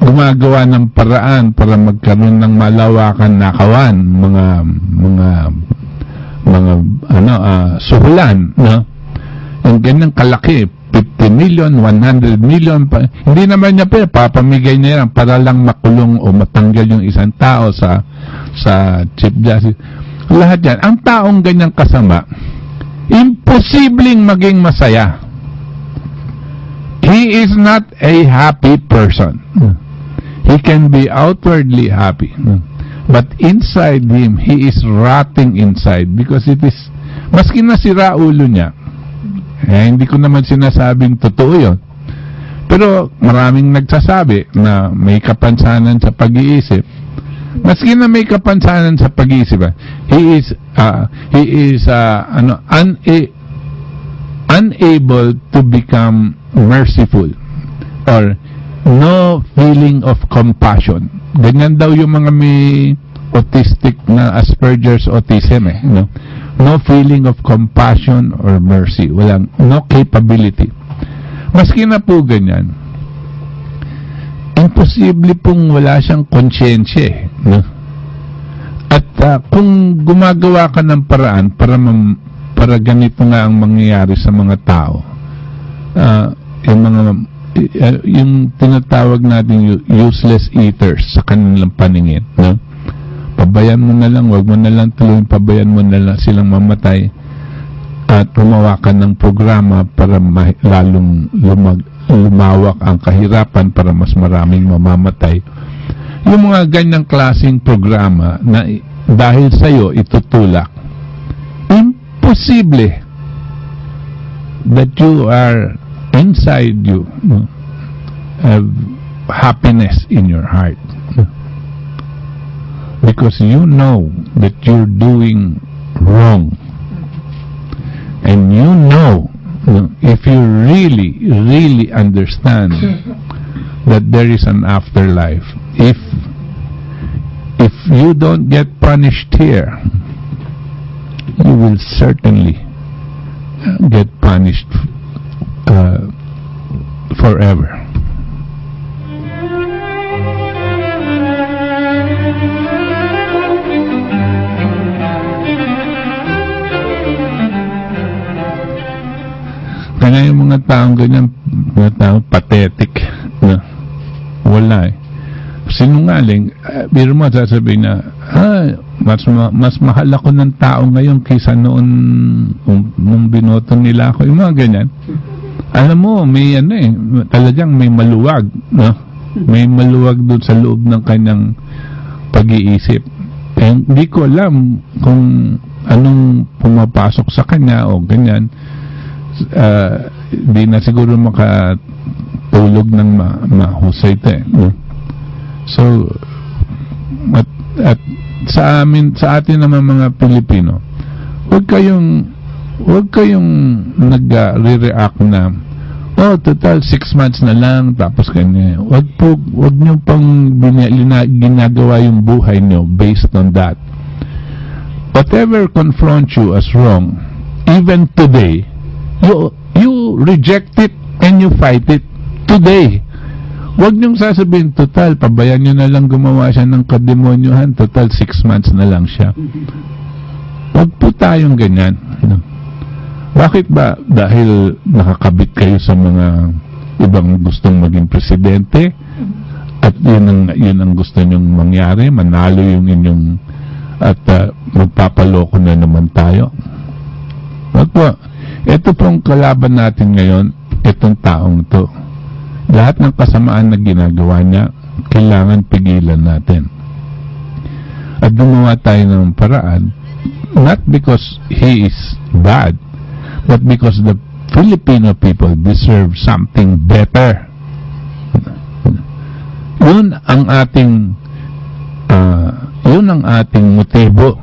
gumagawa ng paraan para magkaroon ng malawakan nakawan, mga mga mga ano ah, suhulan, no? Yung ganyang kalaki, 50 million, 100 million, pa, hindi naman niya pa, papamigay niya yan para lang makulong o matanggal yung isang tao sa sa Chief Justice. Lahat yan. Ang taong ganyang kasama, imposibleng maging masaya. He is not a happy person. He can be outwardly happy. But inside him, he is rotting inside because it is, maski nasira ulo niya, eh, hindi ko naman sinasabing totoo yun. Pero maraming nagsasabi na may kapansanan sa pag-iisip. Maski na may kapansanan sa pag-iisip, ah, he is uh, he is uh, ano un, eh, unable to become merciful or no feeling of compassion. Ganyan daw yung mga may autistic na Asperger's autism eh. No? No feeling of compassion or mercy. Walang, no capability. Maski na po ganyan, imposible pong wala siyang konsyensya eh. No? At ah, kung gumagawa ka ng paraan para mam- para ganito nga ang mangyayari sa mga tao, ah, yung mga uh, yung tinatawag natin useless eaters sa kanilang paningin, no? Pabayan mo na lang, wag mo na lang tuloy, pabayan mo na lang silang mamatay at gumawa ka ng programa para ma- lalong lumag, lumawak ang kahirapan para mas maraming mamamatay. Yung mga ganyang klaseng programa na dahil sa'yo itutulak, imposible that you are inside you have happiness in your heart. Because you know that you're doing wrong. And you know, if you really, really understand [LAUGHS] that there is an afterlife, if if you don't get punished here, you will certainly get punished uh, forever. Kaya yung mga taong ganyan, mga taong pathetic, na wala eh. Sinungaling, uh, biro mo sasabihin na, ah, mas, ma- mas mahal ako ng tao ngayon kaysa noon um, nung binoto nila ako. Yung mga ganyan. Alam mo, may ano eh, talagang may maluwag, no? May maluwag doon sa loob ng kanyang pag-iisip. Eh, hindi ko alam kung anong pumapasok sa kanya o ganyan uh, di na siguro makatulog ng ma mahusay ito eh. So, at, at sa amin, sa atin naman mga Pilipino, huwag kayong huwag kayong nag-react na oh, total, six months na lang, tapos kanya. Huwag po, huwag nyo pang ginagawa yung buhay nyo based on that. Whatever confronts you as wrong, even today, you you reject it and you fight it today. Huwag niyong sasabihin, total, pabayan niyo na lang gumawa siya ng kademonyohan, total, six months na lang siya. Huwag po tayong ganyan. No? Bakit ba? Dahil nakakabit kayo sa mga ibang gustong maging presidente at yun ang, yun ang gusto niyong mangyari, manalo yung inyong at uh, magpapaloko na naman tayo. Wag po. Ito pong kalaban natin ngayon, itong taong to. Lahat ng kasamaan na ginagawa niya, kailangan pigilan natin. At gumawa tayo ng paraan, not because he is bad, but because the Filipino people deserve something better. Yun ang ating uh, yun ang ating motibo.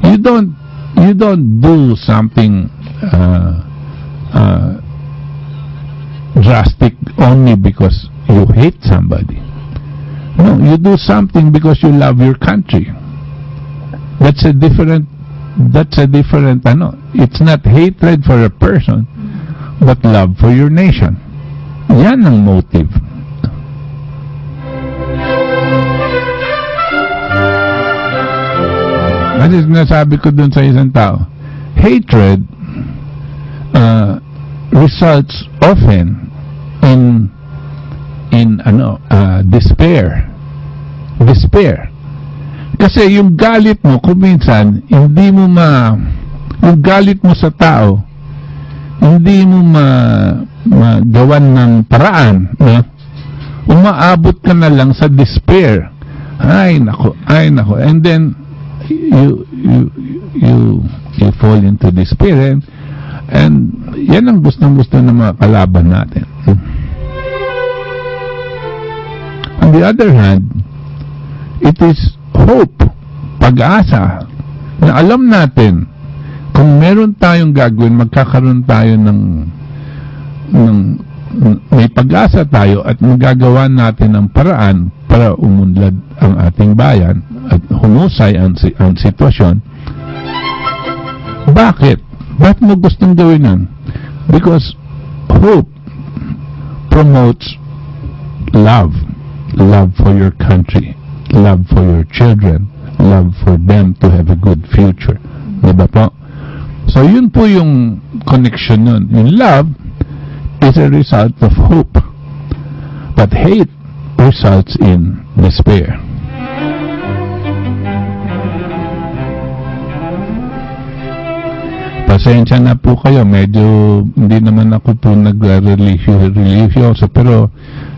You don't you don't do something uh, uh, drastic only because you hate somebody. No, you do something because you love your country. That's a different that's a different ano. It's not hatred for a person, but love for your nation. Yan ang motive. Kasi sinasabi ko dun sa isang tao, hatred results often in in ano uh, despair. Despair. Kasi yung galit mo kuminsan hindi mo ma yung galit mo sa tao hindi mo ma magawan ng paraan no? umaabot ka na lang sa despair. Ay nako ay nako. And then you you you you fall into despair and, and yan ang gustong gusto ng mga kalaban natin on the other hand it is hope pag-asa na alam natin kung meron tayong gagawin, magkakaroon tayo ng, ng may pag-asa tayo at magagawa natin ang paraan para umunlad ang ating bayan at humusay ang, ang sitwasyon. Bakit? Ba't mo gustong gawin yan? Because hope promotes love. Love for your country. Love for your children. Love for them to have a good future. Diba po? So, yun po yung connection nun. Yung love is a result of hope. But hate results in despair. Pasensya na po kayo, medyo hindi naman ako po nagre-religyoso pero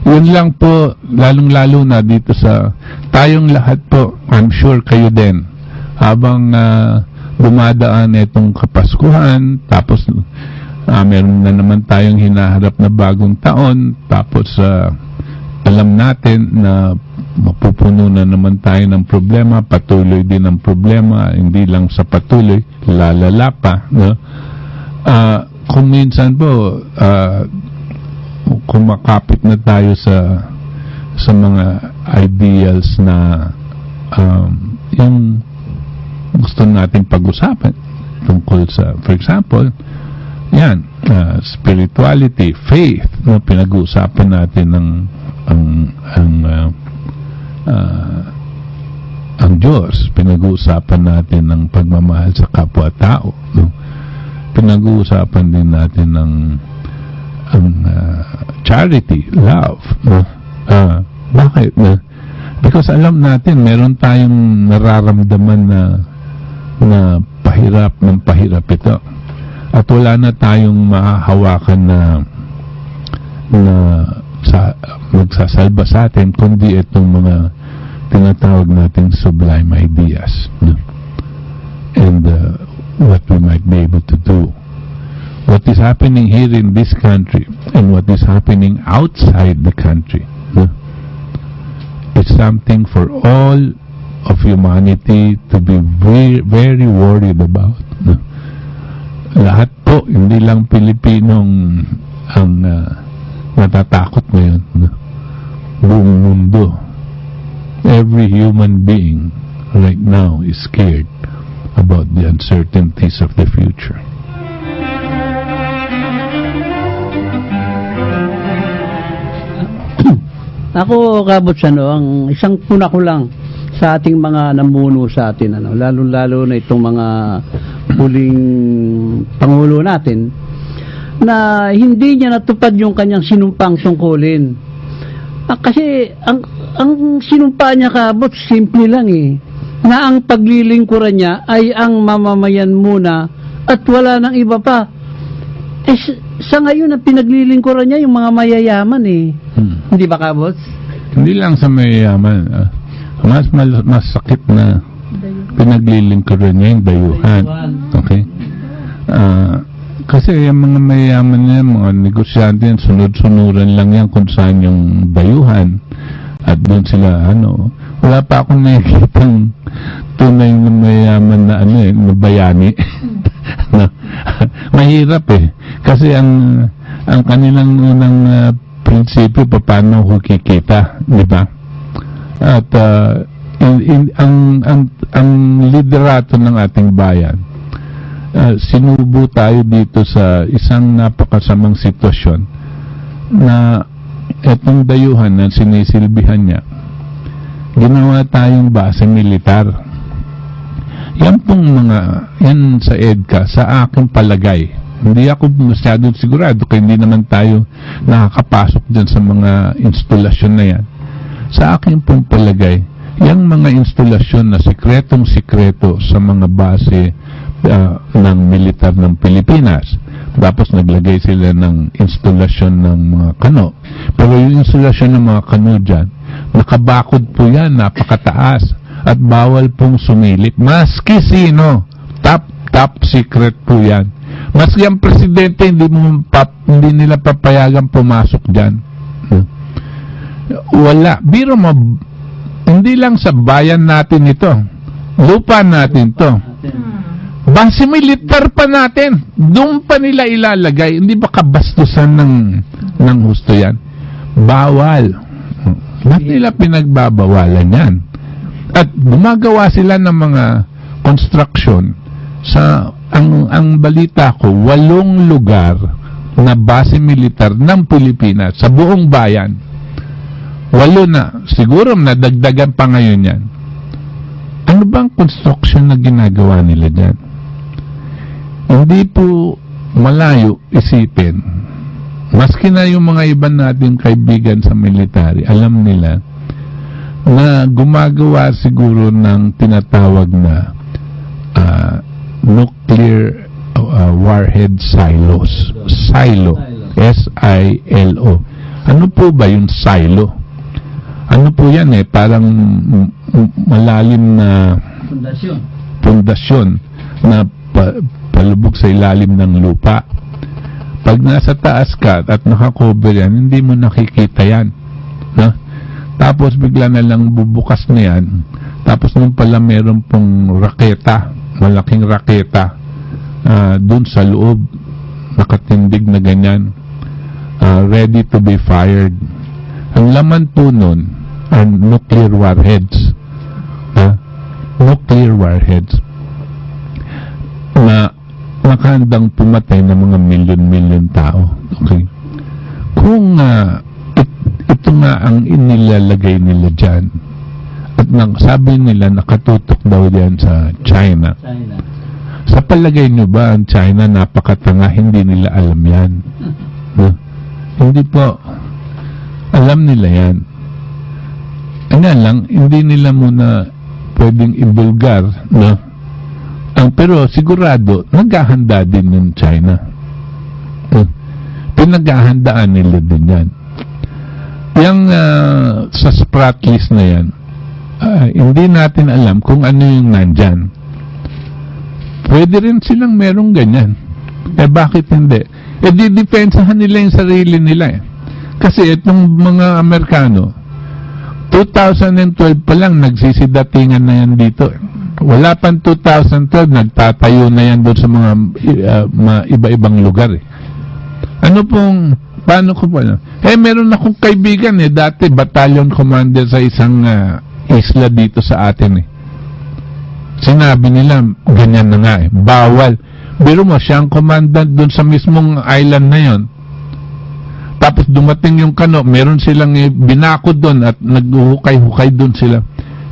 yun lang po, lalong-lalo na dito sa tayong lahat po, I'm sure kayo din, habang ah, dumadaan itong kapaskuhan, tapos ah, meron na naman tayong hinaharap na bagong taon, tapos ah, alam natin na mapupuno na naman tayo ng problema, patuloy din ang problema, hindi lang sa patuloy, lalala pa. No? Ah, kung minsan po, ah, kumakapit na tayo sa sa mga ideals na um, yung gusto nating pag-usapan tungkol sa, for example, yan, ah, spirituality, faith, no, pinag-uusapan natin ng ang ang ah, ah, ang Diyos, pinag-uusapan natin ng pagmamahal sa kapwa-tao, no? Pinag-uusapan din natin ng ang ah, charity, love, no? Ah, bakit? No? Because alam natin, meron tayong nararamdaman na na pahirap ng pahirap ito. At wala na tayong mahahawakan na na sa, magsasalba sa atin kundi itong mga tinatawag nating sublime ideas no? and uh, what we might be able to do what is happening here in this country and what is happening outside the country no? it's something for all of humanity to be very, very worried about no? lahat po hindi lang Pilipinong ang uh, natatakot ngayon no? buong mundo every human being right now is scared about the uncertainties of the future [CLEARS THROAT] Ako, kabot sa no, ang isang puna ko lang sa ating mga namuno sa atin, ano, lalo-lalo na itong mga huling pangulo natin, na hindi niya natupad yung kanyang sinumpang tungkulin. Ah, kasi ang ang sinumpa niya kabot simple lang eh. Na ang paglilingkuran niya ay ang mamamayan muna at wala nang iba pa. Eh, sa ngayon na pinaglilingkuran niya yung mga mayayaman eh. Hmm. Hindi ba kabot? hindi lang sa mayayaman ah, mas mal- mas sakit na pinaglilingkuran niya yung dayuhan okay Ah, kasi yung mga mayayaman niya mga negosyante yan sunod-sunuran lang yan kung saan yung dayuhan at doon sila ano wala pa akong nakikitang tunay na mayayaman na ano eh na bayani. [LAUGHS] Na mahirap eh. Kasi ang ang kanilang unang ah, prinsipyo paano kikita di ba? At ah, in, in, ang, ang ang liderato ng ating bayan ah, sinubo tayo dito sa isang napakasamang sitwasyon na etong dayuhan na sinisilbihan niya ginawa tayong base militar. Yan pong mga yan sa EDCA sa aking palagay. Hindi ako masyadong sigurado kaya hindi naman tayo nakakapasok dyan sa mga instalasyon na yan. Sa aking pong palagay yung mga instalasyon na sikretong sikreto sa mga base ah, ng militar ng Pilipinas. Tapos naglagay sila ng instalasyon ng mga kano. Pero yung instalasyon ng mga kano dyan nakabakod po yan napakataas. At bawal pong sumilip. Maski sino top top secret po yan. Maski ang presidente hindi mo pap, hindi nila papayagan pumasok dyan. Wala. Biro mo hindi lang sa bayan natin ito. Lupa natin to Base militar pa natin. Doon pa nila ilalagay. Hindi ba kabastusan ng, ng husto yan? Bawal. Ba't nila pinagbabawalan yan? At gumagawa sila ng mga construction sa ang ang balita ko walong lugar na base militar ng Pilipinas sa buong bayan. Walo na. Siguro nadagdagan pa ngayon yan. Ano bang construction na ginagawa nila dyan? Hindi po malayo isipin. Maski na yung mga iba nating kaibigan sa military, alam nila na gumagawa siguro ng tinatawag na ah, nuclear uh, warhead silos. Silo. S-I-L-O. Ano po ba yung silo? Ano po yan eh? Parang malalim na Pundasyon. pundasyon na pa- palubog sa ilalim ng lupa. Pag nasa taas ka at nakakover yan, hindi mo nakikita yan. No? Tapos bigla na lang bubukas na yan. Tapos nung pala meron pong raketa, malaking raketa, ah, dun sa loob, nakatindig na ganyan, ah, ready to be fired. Ang laman po nun are nuclear warheads. Ah, nuclear warheads na nakahandang pumatay ng mga milyon-milyon tao. Okay. Kung ah, it- ito nga ang inilalagay nila dyan, at nang sabi nila nakatutok daw diyan sa China. China. Sa palagay nyo ba ang China napakatanga, hindi nila alam yan? No? Hindi po. Alam nila yan. Ano lang, hindi nila muna pwedeng ibulgar, no? Ang, pero sigurado, naghahanda din yung China. No? Pinaghahandaan nila din yan. Yung ah, sa sprat list na yan, ah, hindi natin alam kung ano yung nandyan. Pwede rin silang merong ganyan. Eh bakit hindi? Eh di depensahan nila yung sarili nila eh. Kasi itong mga Amerikano, 2012 pa lang nagsisidatingan na yan dito. eh. Wala pang 2012, nagtatayo na yan doon sa mga uh, iba-ibang lugar eh. Ano pong, paano ko pa Eh meron akong kaibigan eh, dati battalion commander sa isang ah, isla dito sa atin eh. Sinabi nila, ganyan na nga eh, bawal. Biro mo, siya ang commandant doon sa mismong island na yon. Tapos dumating yung kano, meron silang eh, binakod doon at naghuhukay-hukay doon sila.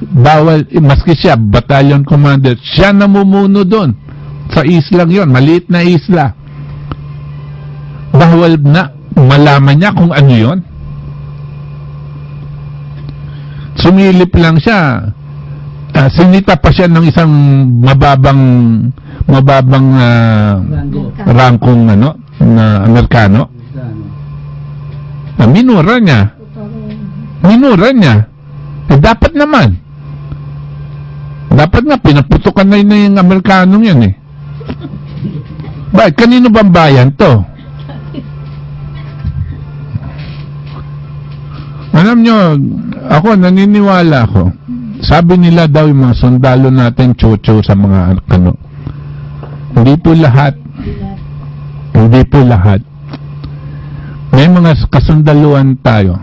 Bawal, maski siya, battalion commander, siya namumuno doon sa islang yon, maliit na isla. Bawal na, malaman niya kung ano yon. Sumilip lang siya. Ah, sinita pa siya ng isang mababang mababang Rango. rangkong ano na Amerikano. Ano. Ah, minura niya. Minura niya. Eh, dapat naman. Dapat nga, pinaputukan na yun yung Amerikanong yan eh. Bakit? Kanino bang bayan to? Alam nyo, ako naniniwala ako. Sabi nila daw yung mga sundalo natin chocho sa mga ano. Hindi po lahat. Hindi po lahat. May mga kasundaluan tayo.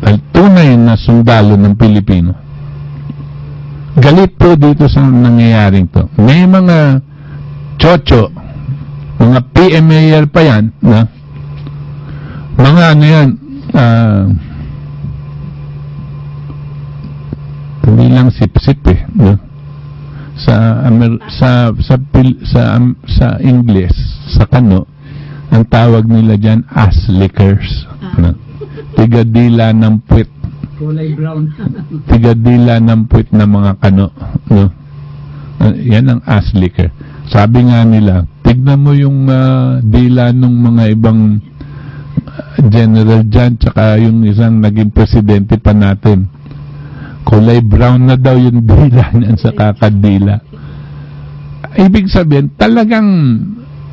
Ay tunay na sundalo ng Pilipino. Galit po dito sa nangyayaring to. May mga chocho, mga PMAR pa yan, na mga ano yan, ah, hindi lang sip-sip eh, no? Sa Amer sa sa Pil- sa am- sa English, sa kano, ang tawag nila diyan ass lickers. No? Tigadila ng puwit Kulay brown. [LAUGHS] tigadila ng puwit na mga kano. No? Ah, yan ang ass licker. Sabi nga nila, tignan mo yung ah, dila ng mga ibang ah, general dyan, tsaka yung isang naging presidente pa natin. Kulay brown na daw yung [LAUGHS] dila niyan sa kakadila. Ibig sabihin, talagang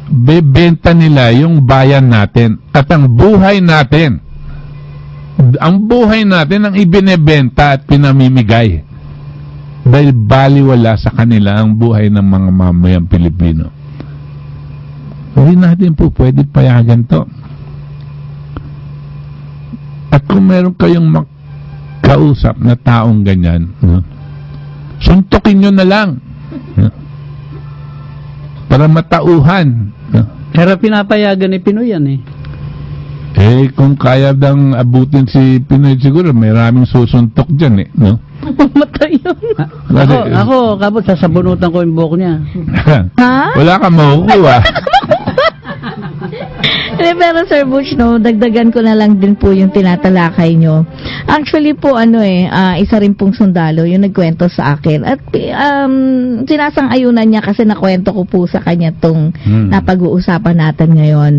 bebenta nila yung bayan natin at ang buhay natin ang buhay natin ang ibinebenta at pinamimigay. dahil baliwala sa kanila ang buhay ng mga mamayang Pilipino. Hindi natin po pwede payagan to. At kung meron kayong makausap na taong ganyan, no, suntukin nyo na lang. No, para matauhan. No. Pero pinapayagan ni Pinoy yan eh. Eh, kung kaya dang abutin si Pinoy siguro, may raming susuntok dyan eh, no? [LAUGHS] Mamatay yun. Ako, ako, kapot, sasabunutan ko yung buhok niya. Ha? [LAUGHS] Wala ka makukuha. [LAUGHS] [LAUGHS] Pero Sir Butch, no, dagdagan ko na lang din po yung tinatalakay nyo. Actually po, ano eh, ah, isa rin pong sundalo yung nagkwento sa akin. At um, sinasang-ayunan niya kasi nakwento ko po sa kanya tong Hmm. napag-uusapan natin ngayon.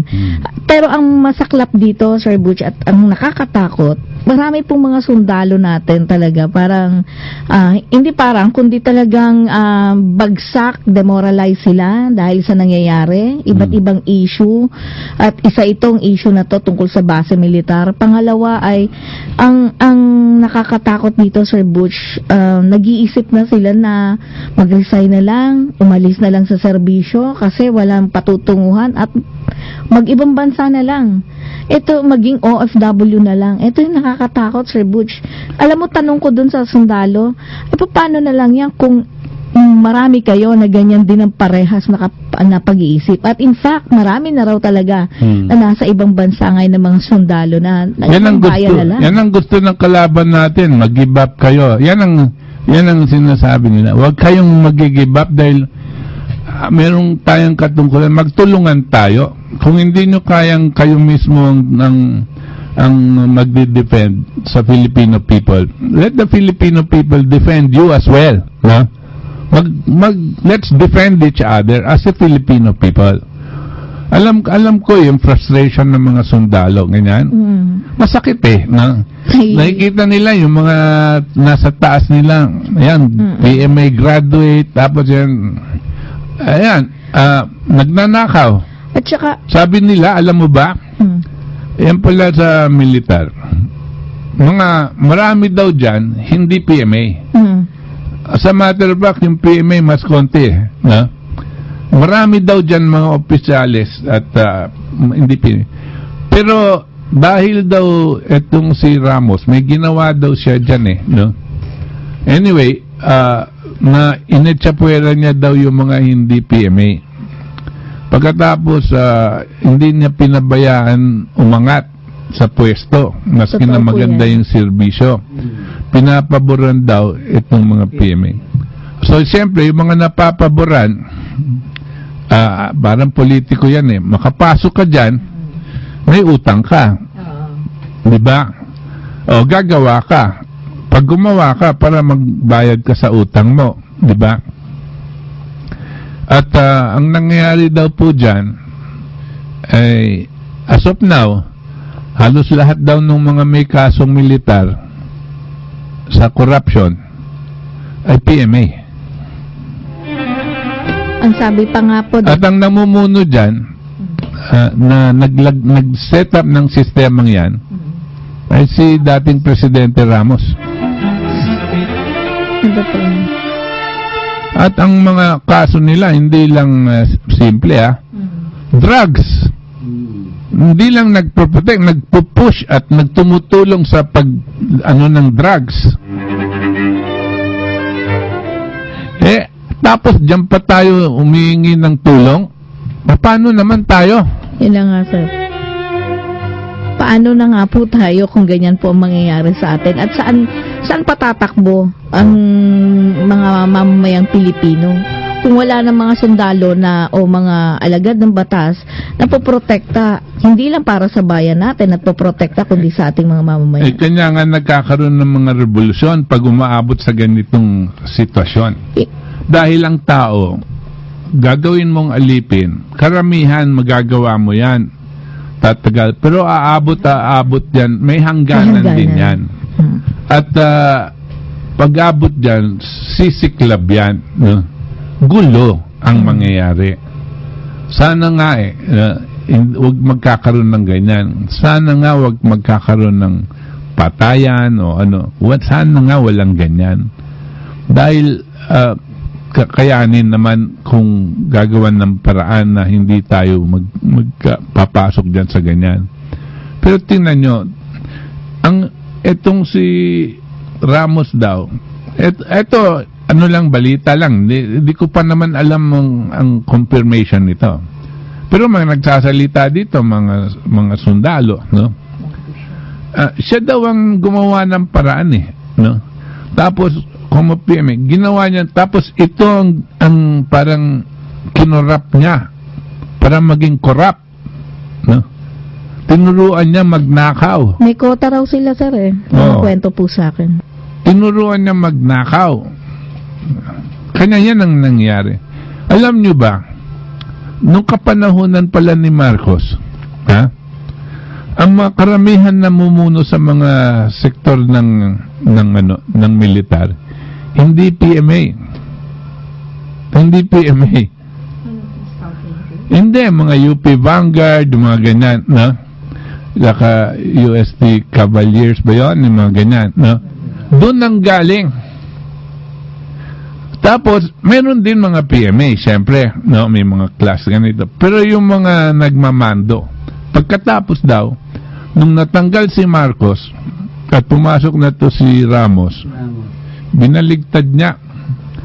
Pero ang masaklap dito, Sir Butch, at ang nakakatakot, marami pong mga sundalo natin talaga, parang, ah, hindi parang, kundi talagang ah, bagsak, demoralize sila dahil sa nangyayari, iba't ibang issue, at isa itong issue na to tungkol sa base militar. Pangalawa ay, ang, ang nakakatakot dito, Sir Butch, ah, nag-iisip na sila na mag-resign na lang, umalis na lang sa serbisyo kasi walang patutunguhan at mag-ibang bansa na lang. Ito, maging OFW na lang. Ito yung nakakatakot, Sir Butch. Alam mo, tanong ko dun sa sundalo, e paano na lang yan kung marami kayo na ganyan din ang parehas na, na pag-iisip. At in fact, marami na raw talaga Hmm. na nasa ibang bansa ngayon ng mga sundalo na, na yan ang gusto. na lang. Yan ang gusto ng kalaban natin, mag-give up kayo. Yan ang yan ang sinasabi nila. Huwag kayong mag-give up dahil ah, merong tayong katungkulan. Magtulungan tayo. Kung hindi nyo kayang kayo mismo ang, ang ang magde-defend sa Filipino people. Let the Filipino people defend you as well. No? Mag, mag, let's defend each other as a Filipino people. Alam alam ko yung frustration ng mga sundalo, ganyan. Mm. Masakit eh. Na, Ay. nakikita nila yung mga nasa taas nila. Ayan, PMA graduate, tapos yan, ayan, ah, nagnanakaw. At saka, Sabi nila, alam mo ba, mm, yan pala sa militar, mga marami daw dyan, hindi PMA. mm, As a matter of fact, yung PMA mas konti. Na? Marami daw dyan mga opisyalis at ah, hindi PMA. Pero dahil daw itong si Ramos, may ginawa daw siya dyan eh. No? Anyway, ah, na inetsapwera niya daw yung mga hindi PMA. Pagkatapos, ah, hindi niya pinabayaan umangat sa pwesto, maski Totoo na maganda yan. yung serbisyo. Pinapaboran daw itong mga PMA. So, siyempre, yung mga napapaboran, ah, parang politiko yan eh. Makapasok ka dyan, may utang ka. Di ba? O, gagawa ka. Pag gumawa ka, para magbayad ka sa utang mo. Di ba? At ah, ang nangyayari daw po dyan, ay, as of now, halos lahat daw ng mga may kasong militar sa corruption ay PMA. ang sabi pa nga po, At ang namumuno dyan, ah, na naglag, nag-set up ng sistemang yan, ay si dating Presidente Ramos. ano po, At ang mga kaso nila, hindi lang ah, simple ah. Drugs. Hindi lang nagpo-protect, nagpo-push at nagtumutulong sa pag ano ng drugs. Eh, tapos diyan pa tayo humihingi ng tulong. Paano naman tayo? Yun nga, sir. Paano na nga po tayo kung ganyan po ang mangyayari sa atin? At saan, saan patatakbo ang mga mamamayang Pilipino? Kung wala ng mga sundalo na o mga alagad ng batas na poprotekta, hindi lang para sa bayan natin at poprotekta kundi sa ating mga Eh, mamamayan. kanya nga nagkakaroon ng mga revolusyon pag umaabot sa ganitong sitwasyon. Eh, Dahil ang tao, gagawin mong alipin, karamihan magagawa mo yan. Tatagal. Pero aabot, aabot yan. May hangganan, May hangganan. din yan. hmm. At ah, pag-abot dyan, sisiklab yan. No? Gulo ang mangyayari. Sana nga eh, uh, hin- huwag magkakaroon ng ganyan. Sana nga huwag magkakaroon ng patayan o ano. Wa- Sana nga walang ganyan. Dahil ah, kakayanin naman kung gagawan ng paraan na hindi tayo mag, magpapasok dyan sa ganyan. Pero tingnan nyo, ang etong si Ramos daw, et, eto, ano lang, balita lang, di, di ko pa naman alam ang, ang confirmation nito. Pero mga nagsasalita dito, mga, mga sundalo, no? Ah, siya daw ang gumawa ng paraan eh, no? Tapos, como PM, ginawa niya, tapos ito ang, ang parang kinurap niya para maging corrupt, no? Tinuruan niya magnakaw. May kota raw sila, sir, eh. Ang kwento po sa akin. tinuruan niya magnakaw. Kanya yan ang nangyari. Alam niyo ba, nung kapanahonan pala ni Marcos, ha? Ang mga karamihan na mumuno sa mga sektor ng ng ano ng militar, hindi PMA. Hindi PMA. Hindi, mga UP Vanguard, mga ganyan, no? Laka UST Cavaliers ba yun? Mga ganyan, no? Doon nang galing. Tapos, meron din mga PMA, syempre, no? May mga class ganito. Pero yung mga nagmamando, pagkatapos daw, nung natanggal si Marcos, at pumasok na to si Ramos, binaligtad niya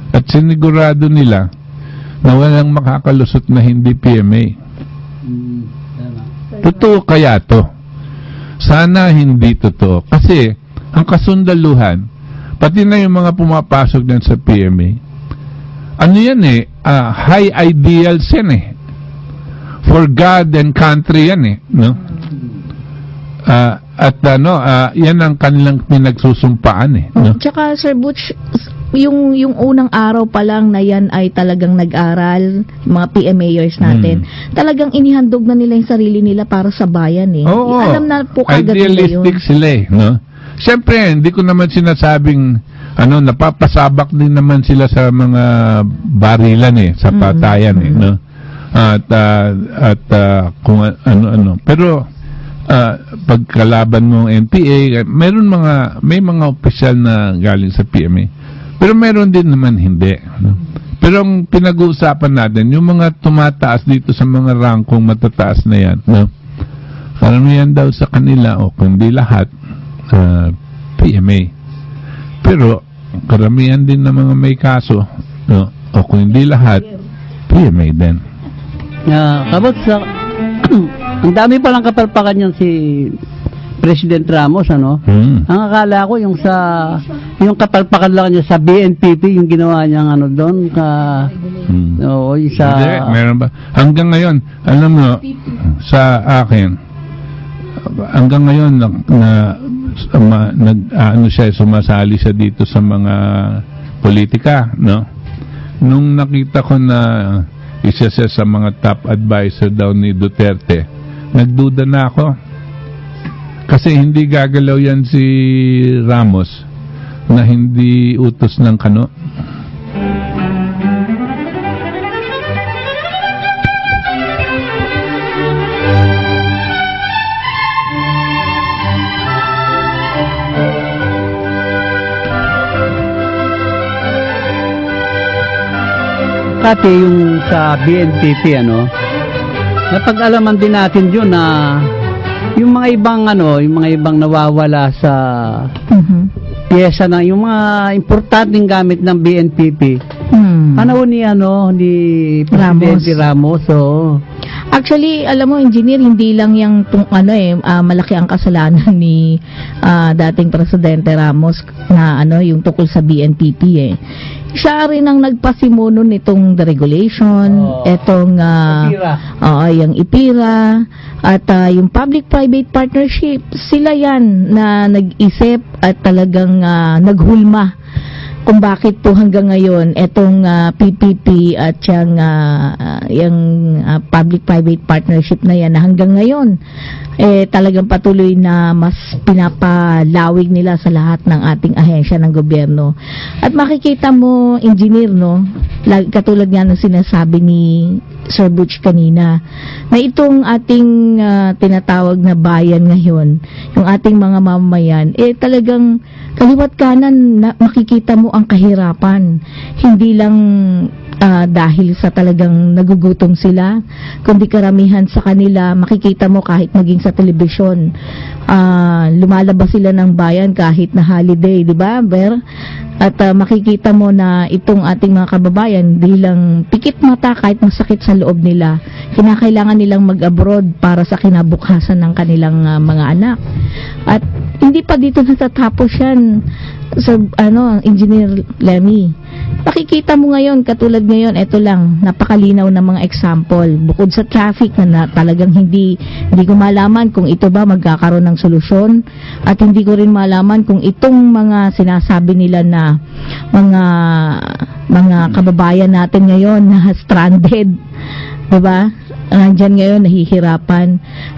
at sinigurado nila na walang makakalusot na hindi PMA. Totoo kaya to? Sana hindi totoo. Kasi, ang kasundaluhan, pati na yung mga pumapasok dyan sa PMA, ano yan eh, ah, high ideals yan eh. For God and country yan eh, no? Ah, at ano, ah, yan ang kanilang pinagsusumpaan eh, no? Tsaka, Sir Butch, yung, yung unang araw pa lang na yan ay talagang nag-aral, mga PMAers natin, talagang inihandog na nila yung sarili nila para sa bayan eh. Hmm. Oo. Alam na po kagad nila yun. Idealistic sila eh, no? Siyempre, hindi ko naman sinasabing ano, napapasabak din naman sila sa mga barilan eh, sa patayan eh, no? At ah, at ah, kung a- ano-ano. Pero ah, pagkalaban mo ng NPA, meron mga may mga opisyal na galing sa PMA. Pero meron din naman hindi, no? Pero ang pinag-uusapan natin, yung mga tumataas dito sa mga rangkong matataas na yan, no? Karamihan daw sa kanila, o kundi lahat, ah, PMA. Pero, karamihan din ng mga may kaso, no? o kung hindi lahat, PMA din. Na kabot sa [CLEARS THROAT] ang dami pa lang kapalpakan yan si President Ramos ano. Hmm. Ang akala ko yung sa yung kapalpakan lang niya sa BNPP yung ginawa niyang ano doon ka Hmm. oo, yung sa Hindi, meron ba? Hanggang ngayon, alam mo, sa akin, hanggang ngayon, na, na ma- nag, ano siya, sumasali siya dito sa mga politika, no? Nung nakita ko na isa siya sa mga top advisor daw ni Duterte, nagduda na ako. Kasi hindi gagalaw yan si Ramos na hindi utos ng kano. Pati yung sa BNPP ano, napag-alaman din natin yun na yung mga ibang ano, yung mga ibang nawawala sa Mhm. pyesa na yung mga importanteng gamit ng BNPP. Hmm. Panahon ni ano ni Presidente Ramos, so Actually, alam mo, engineer, hindi lang yung tung, ano eh, ah, malaki ang kasalanan [LAUGHS] ni ah, dating Presidente Ramos na ano, yung tukol sa BNPP eh. Siya rin ang nagpasimuno nitong deregulation, Oo. etong ah, Ipira. oo, yung IPIRA, at ah, yung public-private partnership, sila yan na nag-isip at talagang ah, naghulma kung bakit po hanggang ngayon etong ah, PPP at yung, ah, yung ah, public-private partnership na yan na hanggang ngayon eh talagang patuloy na mas pinapalawig nila sa lahat ng ating ahensya ng gobyerno. At makikita mo, engineer, no, katulad nga ng sinasabi ni Sir Butch kanina, na itong ating ah, tinatawag na bayan ngayon, yung ating mga mamamayan, eh talagang kaliwat kanan na, makikita mo ang kahirapan. Hindi lang ah, dahil sa talagang nagugutom sila, kundi karamihan sa kanila makikita mo kahit maging sa telebisyon. Ah, lumalabas sila ng bayan kahit na holiday, di ba, Ber? At ah, makikita mo na itong ating mga kababayan, di lang pikit mata kahit masakit sa loob nila. Kinakailangan nilang mag-abroad para sa kinabukasan ng kanilang ah, mga anak. At hindi pa dito natatapos yan sa ano, Engineer Lemmy. Nakikita mo ngayon, katulad ngayon, ito lang, napakalinaw na mga example. Bukod sa traffic na, na talagang hindi, hindi ko malaman kung ito ba magkakaroon ng solusyon at hindi ko rin malaman kung itong mga sinasabi nila na mga mga kababayan natin ngayon na [LAUGHS] stranded, 'di ba? Nandyan ngayon, nahihirapan.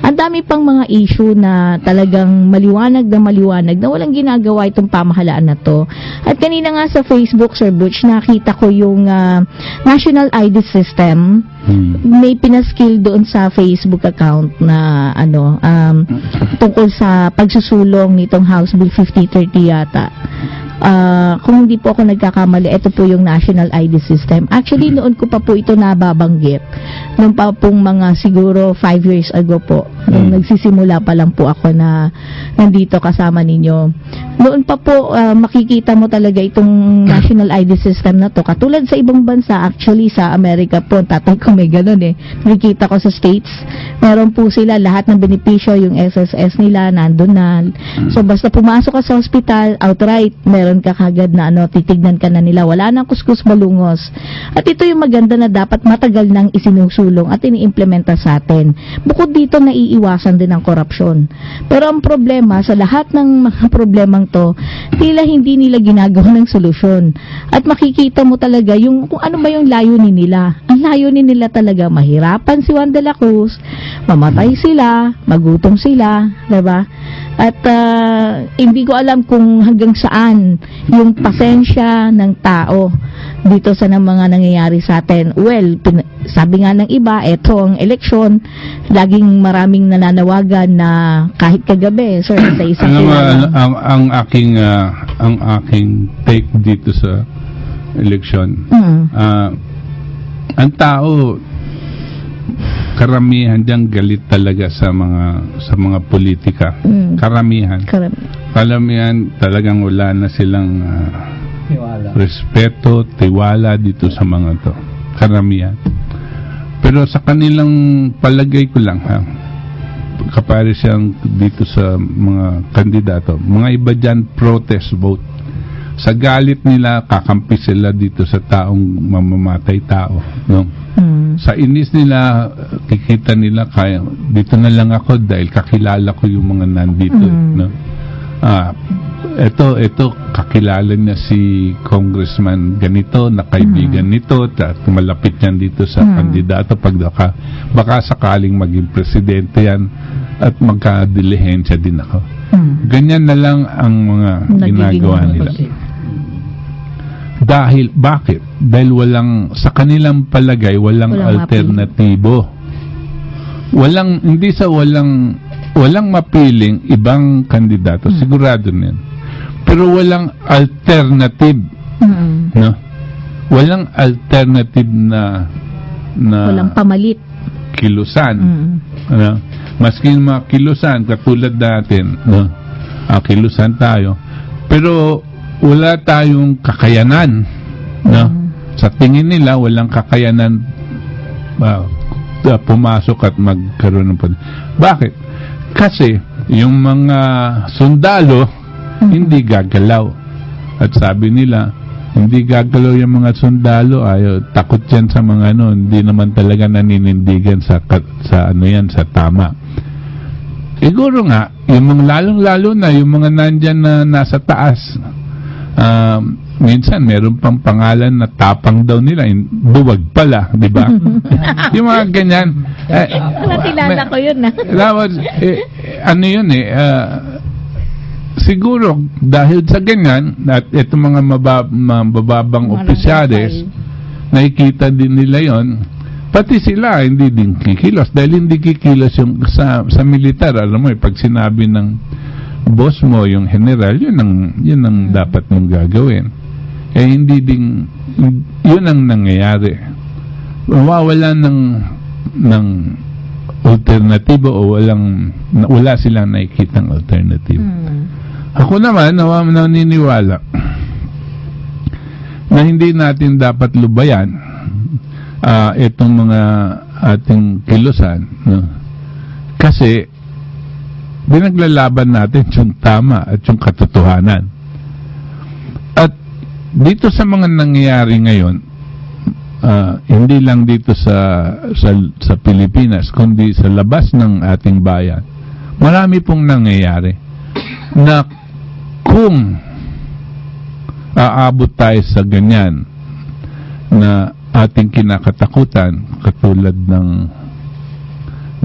Ang dami pang mga issue na talagang maliwanag na maliwanag na walang ginagawa itong pamahalaan na to. At kanina nga sa Facebook, Sir Butch, nakita ko yung ah, National ID System. May pinaskill doon sa Facebook account na ano um, tungkol sa pagsusulong nitong House Bill 5030 yata. Ah, kung hindi po ako nagkakamali, ito po yung National ID System. Actually, noon ko pa po ito nababanggit. Noong pa pong mga siguro 5 years ago po. Nung nagsisimula pa lang po ako na nandito kasama ninyo. Noon pa po, ah, makikita mo talaga itong National ID System na to. Katulad sa ibang bansa, actually sa Amerika po, tatay ko may ganun eh. Nakikita ko sa States, meron po sila lahat ng benepisyo, yung SSS nila, nandun na. So, basta pumasok ka sa hospital, outright, meron ka kagad na ano, titignan ka na nila. Wala nang kuskus balungos. At ito yung maganda na dapat matagal nang isinusulong at iniimplementa sa atin. Bukod dito, naiiwasan din ang korupsyon. Pero ang problema, sa lahat ng mga [LAUGHS] problemang to, tila hindi nila ginagawa ng solusyon. At makikita mo talaga yung kung ano ba yung layunin nila. Ang layunin nila talaga, mahirapan si Juan de la Cruz, mamatay sila, magutom sila, 'di ba? At ah, hindi ko alam kung hanggang saan yung pasensya ng tao dito sa ng mga nangyayari sa atin. Well, pin- sabi nga ng iba, eto ang eleksyon, laging maraming nananawagan na kahit kagabi, sir, sa isang kilala. ang, ang, ang aking ah, ang aking take dito sa eleksyon. Mm. ah, ang tao karamihan diyan galit talaga sa mga sa mga politika. Mm. Karamihan. Karami. Karamihan talagang wala na silang ah, respeto, tiwala dito sa mga to. Karamihan. Pero sa kanilang palagay ko lang ha, kapare siyang dito sa mga kandidato, mga iba dyan protest vote. Sa galit nila, kakampi sila dito sa taong mamamatay tao. No? Mm. Sa inis nila, kikita nila, kaya, dito na lang ako dahil kakilala ko yung mga nandito. eh, Mm. No? Ah, ito, ito, kakilala niya si congressman ganito, na kaibigan nito, at malapit yan dito sa Mm. kandidato pag baka, baka sakaling maging presidente yan at magkadilihensya din ako. Mm. Ganyan na lang ang mga Nagiging ginagawa nila. Dahil, bakit? Dahil walang, sa kanilang palagay, walang, Walang alternatibo. Walang, hindi sa walang, walang mapiling ibang kandidato, Hmm. sigurado na yan. Pero walang alternative, Mm. no? Walang alternative na, na Walang pamalit. kilusan. Mm. Ano? Maski mga kilusan, katulad natin, no? Ah, kilusan tayo. Pero wala tayong kakayanan, no? Sa tingin nila, walang kakayanan ah, ah, pumasok at magkaroon ng pag- Bakit? Kasi yung mga sundalo hindi gagalaw. At sabi nila, hindi gagalaw yung mga sundalo, ayaw, takot yan sa mga ano, hindi naman talaga naninindigan sa, sa ano yan, sa tama. Siguro nga, yung mga lalong-lalo na, yung mga nandyan na nasa taas, um, minsan meron pang pangalan na tapang daw nila, in- buwag pala, di ba? [LAUGHS] yung mga ganyan. Eh, Nakilala ko yun ah. na. Tapos, eh, ano yun eh, ah, siguro, dahil sa ganyan, at itong mga mabab, mababang Mga opisyalis, nakikita din nila yon pati sila hindi din kikilos. Dahil hindi kikilos yung sa sa militar. Alam mo eh, pag sinabi ng boss mo yung general yun ang yun ang dapat mong gagawin. Eh hindi din yun ang nangyayari. Mawawala ng ng alternatibo o walang wala silang nakikitang alternative Hmm. ako naman naniniwala na hindi natin dapat lubayan ah, itong mga ating kilusan no? kasi binaglalaban natin yung tama at yung katotohanan at dito sa mga nangyayari ngayon ah, hindi lang dito sa, sa sa Pilipinas kundi sa labas ng ating bayan. Marami pong nangyayari na kung aabot tayo sa ganyan na ating kinakatakutan katulad ng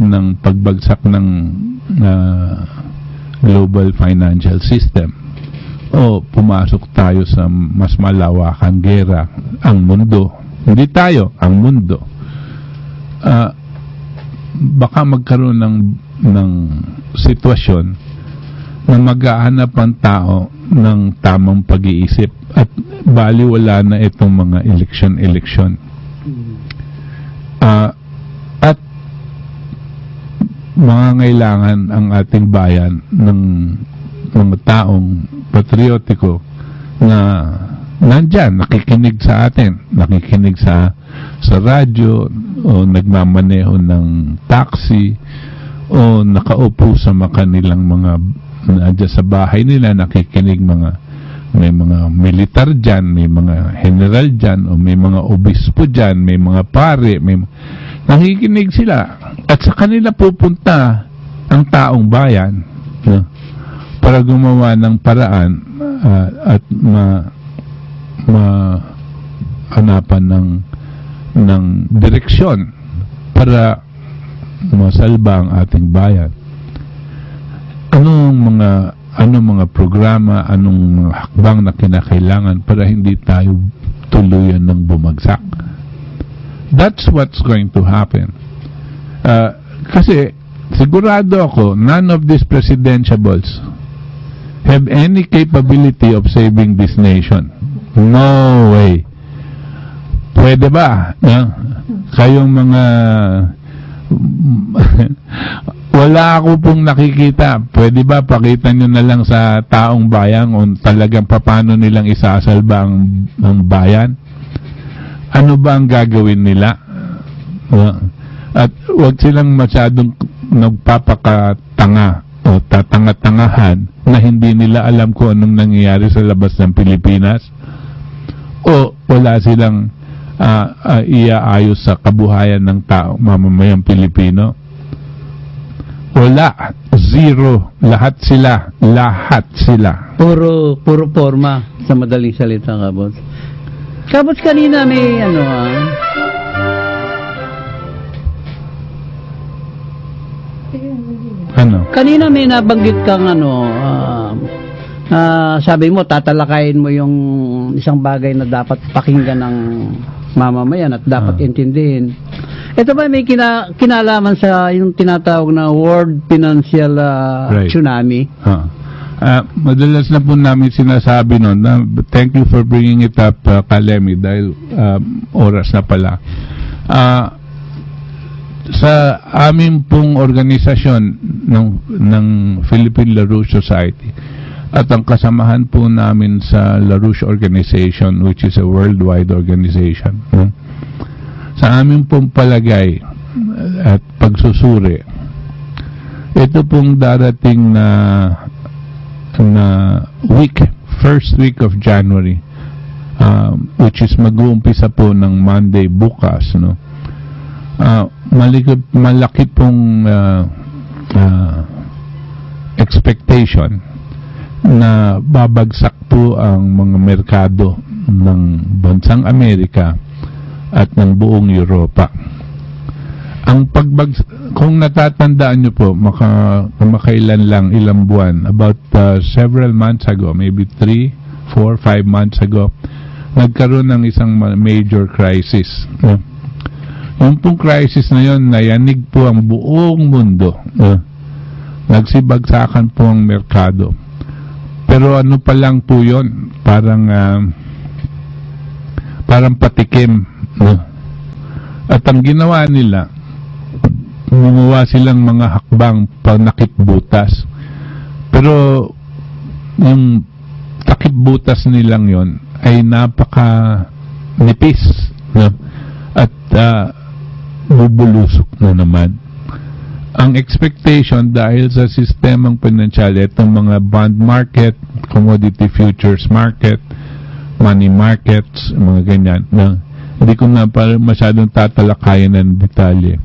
ng pagbagsak ng uh, global financial system o pumasok tayo sa mas malawakang gera ang mundo hindi tayo ang mundo Ah, baka magkaroon ng ng sitwasyon na maghahanap ang tao ng tamang pag-iisip at baliwala na itong mga eleksyon-eleksyon. Ah, at mangangailangan ang ating bayan ng mga taong patriotiko na nandyan, nakikinig sa atin, nakikinig sa sa radyo o nagmamaneho ng taxi o nakaupo sa mga kanilang mga nadya sa bahay nila nakikinig mga may mga militar dyan, may mga general dyan, o may mga obispo dyan, may mga pare, may nakikinig sila. At sa kanila pupunta ang taong bayan no? para gumawa ng paraan ah, at ma, ma hanapan ng ng direksyon para masalba ang ating bayan. Anong mga anong mga programa, anong mga hakbang na kinakailangan para hindi tayo tuluyan ng bumagsak. That's what's going to happen. Uh, kasi sigurado ako, none of these presidentiables have any capability of saving this nation. No way. Pwede ba? No? Kayong mga [LAUGHS] wala ako pong nakikita. Pwede ba pakita nyo na lang sa taong bayan kung talagang paano nilang isasalba ang, ang bayan? Ano ba ang gagawin nila? At wag silang masyadong nagpapakatanga o tatanga-tangahan na hindi nila alam kung anong nangyayari sa labas ng Pilipinas o wala silang ah, ah, iaayos sa kabuhayan ng tao, mamamayang Pilipino. Wala. Zero. Lahat sila. Lahat sila. Puro, puro forma sa madaling salita, Kabos. Kabos kanina may ano ah. Ano? Kanina may nabanggit kang ano, ah, ah, sabi mo tatalakayin mo yung isang bagay na dapat pakinggan ng mamamayan at dapat Ah. intindihin. Ito ba may kina, kinalaman sa yung tinatawag na World Financial ah, Right. Tsunami? Ah. Ah, madalas na po namin sinasabi noon na thank you for bringing it up uh, Kalemi dahil um, oras na pala. Ah, sa amin pong organisasyon ng ng Philippine LaRouche Society at ang kasamahan po namin sa LaRouche Organization which is a worldwide organization. no? Sa amin pong palagay at pagsusuri ito pong darating na na week, first week of January, um, which is mag-uumpisa po ng Monday bukas, no? Uh, malaki, malaki pong uh, uh, expectation na babagsak po ang mga merkado ng bansang Amerika at ng buong Europa ang pagbag kung natatandaan nyo po maka, makailan lang ilang buwan about uh, several months ago maybe 3, 4, 5 months ago nagkaroon ng isang ma- major crisis no? Yung pong crisis na yon, nayanig po ang buong mundo. No? Nagsibagsakan po ang merkado. Pero ano pa lang po yon, parang ah, parang patikim. No? At ang ginawa nila, gumawa silang mga hakbang panakip butas. Pero yung takip butas nilang yon ay napaka nipis. No? At ah, bubulusok na naman. Ang expectation dahil sa sistemang pinansyal, itong mga bond market, commodity futures market, money markets, mga ganyan, na hindi ko na pa masyadong tatalakayan ng detalye.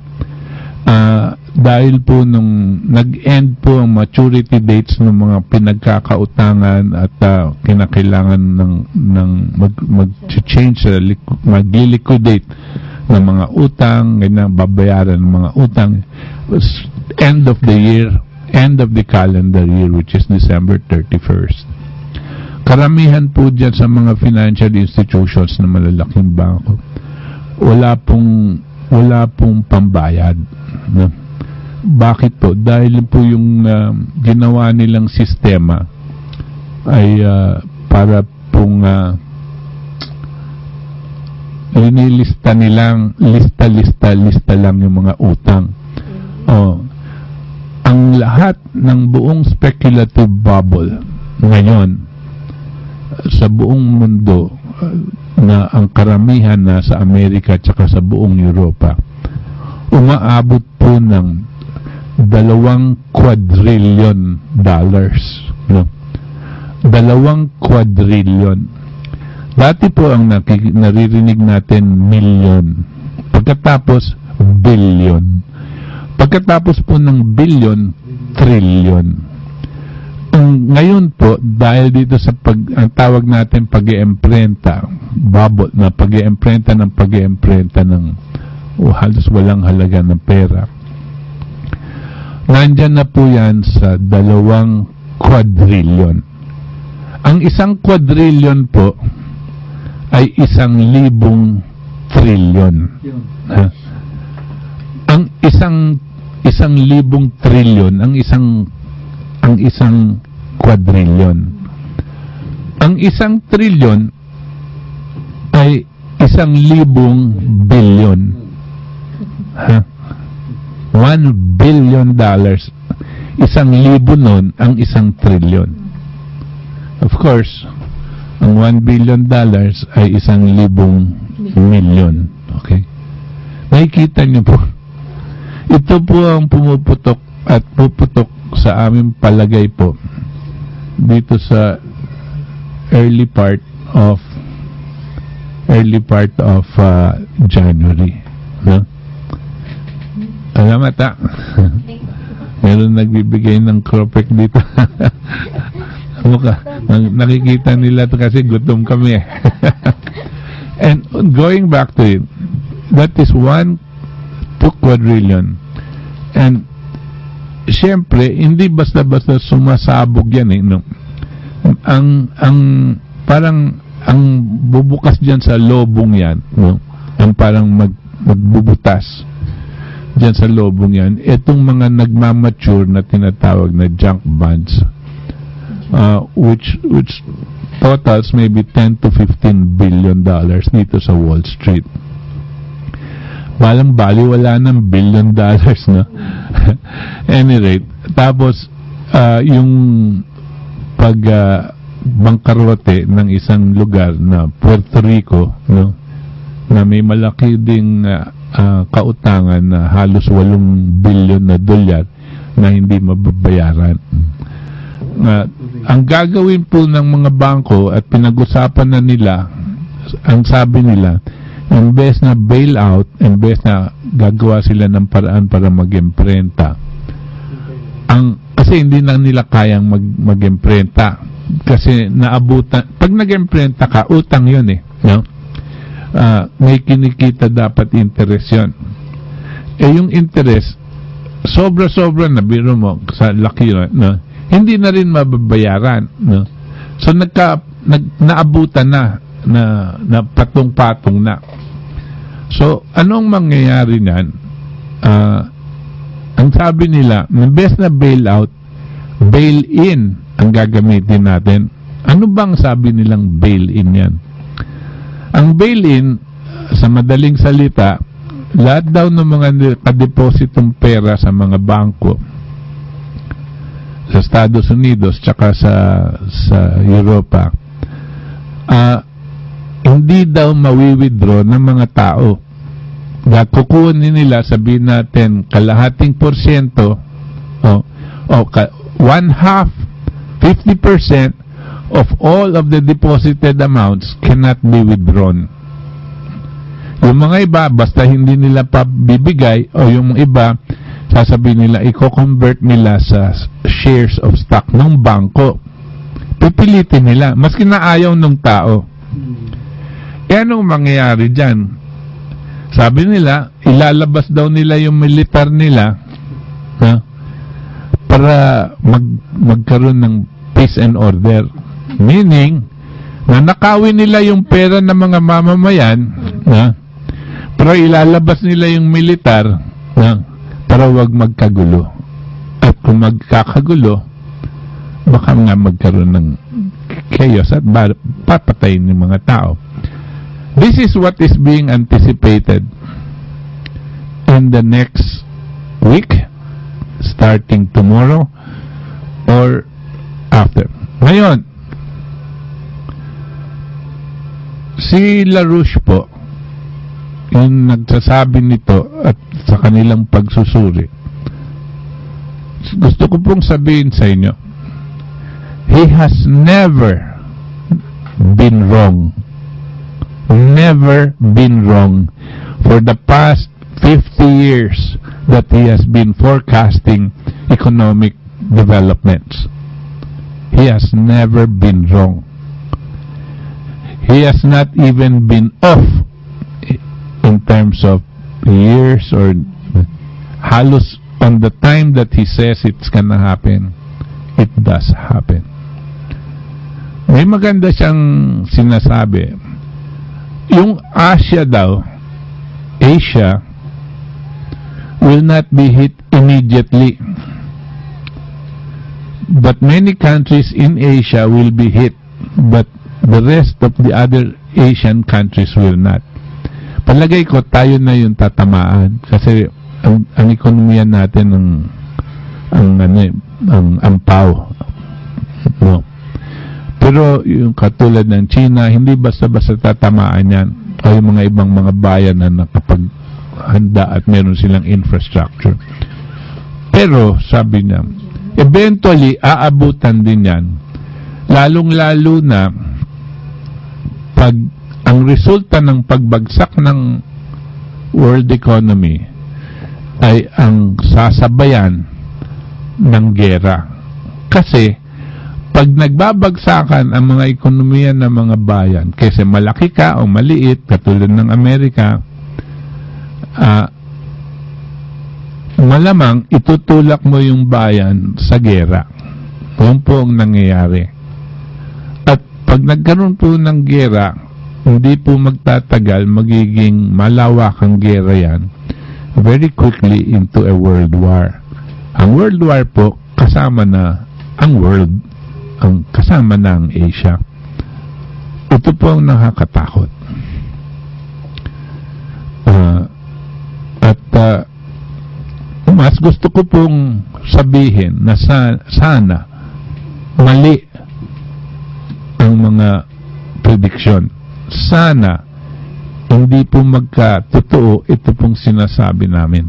Ah, dahil po nung nag-end po ang maturity dates ng mga pinagkakautangan at ah, kinakailangan ng ng mag mag-change liqu- mag-liquidate ng mga utang, ganyan, babayaran ng mga utang. End of the year, end of the calendar year, which is December 31st. Karamihan po dyan sa mga financial institutions na malalaking bangko, wala pong, wala pong pambayad. No? Bakit po? Dahil po yung ah, ginawa nilang sistema ay ah, para pong ah, linilista nilang lista lista lista lang yung mga utang. Oh. Ang lahat ng buong speculative bubble ngayon sa buong mundo uh, na ang karamihan na sa Amerika at sa buong Europa umaabot po ng dalawang quadrillion dollars no dalawang quadrillion Dati po ang naririnig natin million. Pagkatapos, billion. Pagkatapos po ng billion, trillion. Ang, ngayon po, dahil dito sa pag, ang tawag natin pag iemprenta bubble na pag iemprenta ng pag iemprenta ng oh, halos walang halaga ng pera. Nandyan na po yan sa dalawang quadrillion. Ang isang quadrillion po, ay isang libong trilyon. Ha? Ang isang isang libong trilyon, ang isang ang isang quadrillion. Ang isang trilyon ay isang libong billion. Ha? One billion dollars. Isang libo nun ang isang trilyon. Of course, ang 1 billion dollars ay isang libong milyon. Okay? Nakikita niyo po. Ito po ang pumuputok at puputok sa aming palagay po dito sa early part of early part of uh, January. No? Salamat ah. [LAUGHS] Meron nagbibigay ng cropek dito. [LAUGHS] Mukha, nang- nakikita nila to kasi gutom kami. eh. [LAUGHS] And going back to it, that is one to quadrillion. And siyempre, hindi basta-basta sumasabog yan eh. No? Ang, ang, parang, ang bubukas dyan sa lobong yan, no? ang parang mag, magbubutas dyan sa lobong yan, itong mga nagmamature na tinatawag na junk bonds, uh, which which totals maybe 10 to 15 billion dollars dito sa Wall Street. Balang bali wala ng billion dollars no. [LAUGHS] Any rate, tapos uh, yung pag uh, bangkarote ng isang lugar na Puerto Rico no na may malaki ding uh, uh, kautangan na halos 8 billion na dolyar na hindi mababayaran. Uh, ang gagawin po ng mga bangko at pinag-usapan na nila, ang sabi nila, imbes na bailout, imbes na gagawa sila ng paraan para mag-imprenta, ang, kasi hindi na nila kayang mag, mag-imprenta. Kasi naabutan, pag nag-imprenta ka, utang yun eh. No? Ah, may kinikita dapat interest yun. Eh yung interest, sobra-sobra na biro mo sa laki yun, no? hindi na rin mababayaran. No? So nagka, nag, naabutan na, na, na patong-patong na. So, anong mangyayari niyan? Ah, ang sabi nila, imbes na bailout, bail-in ang gagamitin natin. Ano bang sabi nilang bail-in yan? Ang bail-in, sa madaling salita, lahat daw ng mga kadepositong pera sa mga bangko sa Estados Unidos tsaka sa sa Europa ah hindi daw mawi-withdraw ng mga tao. Dahil kukunin nila sabihin natin kalahating porsyento o o ka, one half 50% of all of the deposited amounts cannot be withdrawn. Yung mga iba basta hindi nila pa bibigay o yung iba sasabihin nila i-convert nila sa shares of stock ng bangko. Pipilitin nila maski na ayaw ng tao e anong mangyayari dyan sabi nila ilalabas daw nila yung militar nila ha, para mag, magkaroon ng peace and order meaning na nakawin nila yung pera ng mga mamamayan ha, pero ilalabas nila yung militar ha, para wag magkagulo. At kung magkakagulo, baka nga magkaroon ng chaos at papatayin ng mga tao. This is what is being anticipated in the next week, starting tomorrow or after. Ngayon, si LaRouche po, yung nagsasabi nito at sa kanilang pagsusuri, gusto ko pong sabihin sa inyo, he has never been wrong. Never been wrong for the past 50 years that he has been forecasting economic developments. He has never been wrong. He has not even been off in terms of years or halos on the time that he says it's gonna happen, it does happen. May maganda siyang sinasabi. Yung Asia daw, Asia, will not be hit immediately. But many countries in Asia will be hit, but the rest of the other Asian countries will not. Palagay ko tayo na yung tatamaan kasi ang, ang ekonomiya natin ang ang ano eh, ang ampaw. No. Pero yung katulad ng China, hindi basta-basta tatamaan yan. O yung mga ibang mga bayan na nakapaghanda at meron silang infrastructure. Pero, sabi niya, eventually, aabutan din yan. Lalong-lalo na pag ang resulta ng pagbagsak ng world economy ay ang sasabayan ng gera. Kasi, pag nagbabagsakan ang mga ekonomiya ng mga bayan, kasi malaki ka o maliit, katulad ng Amerika, ah, malamang itutulak mo yung bayan sa gera. Yun po ang nangyayari. At pag nagkaroon po ng gera, hindi po magtatagal, magiging malawakang gera yan very quickly into a world war. Ang world war po, kasama na ang world, ang kasama ang Asia. Ito po ang nakakatakot. Ah, at ah, mas gusto ko pong sabihin na sa, sana mali ang mga prediction. Sana hindi po magkatotoo ito pong sinasabi namin.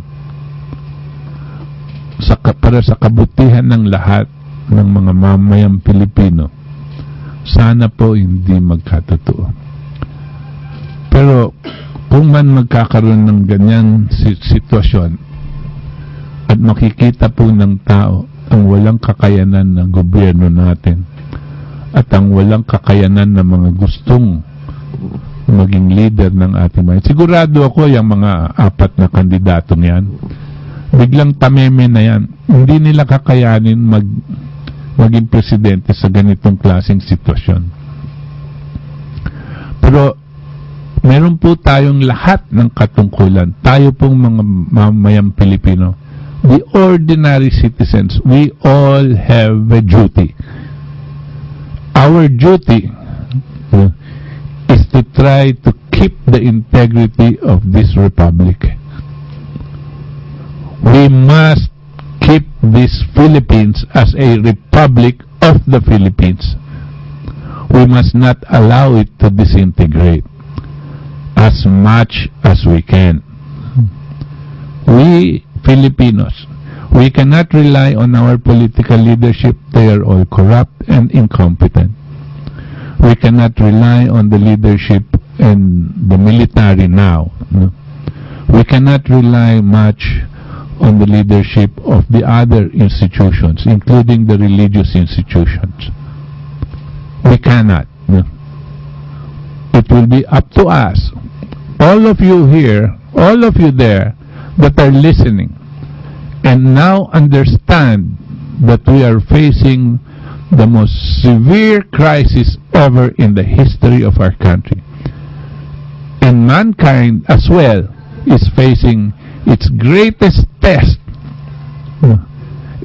Sa, para sa kabutihan ng lahat ng mga mamayang Pilipino, sana po hindi magkatotoo. Pero kung man magkakaroon ng ganyan si- sitwasyon at makikita po ng tao ang walang kakayanan ng gobyerno natin at ang walang kakayanan ng mga gustong maging leader ng ating bayan. Sigurado ako yung mga apat na kandidatong yan, biglang tameme na yan. Hindi nila kakayanin mag maging presidente sa ganitong klaseng sitwasyon. Pero meron po tayong lahat ng katungkulan. Tayo pong mga mamayang Pilipino. The ordinary citizens, we all have a duty. Our duty is to try to keep the integrity of this republic. We must keep this Philippines as a republic of the Philippines. We must not allow it to disintegrate as much as we can. We Filipinos, we cannot rely on our political leadership. They are all corrupt and incompetent. We cannot rely on the leadership and the military now. no. We cannot rely much on the leadership of the other institutions, including the religious institutions. We cannot. no. It will be up to us, all of you here, all of you there that are listening, and now understand that we are facing the most severe crisis ever in the history of our country. And mankind as well is facing its greatest test,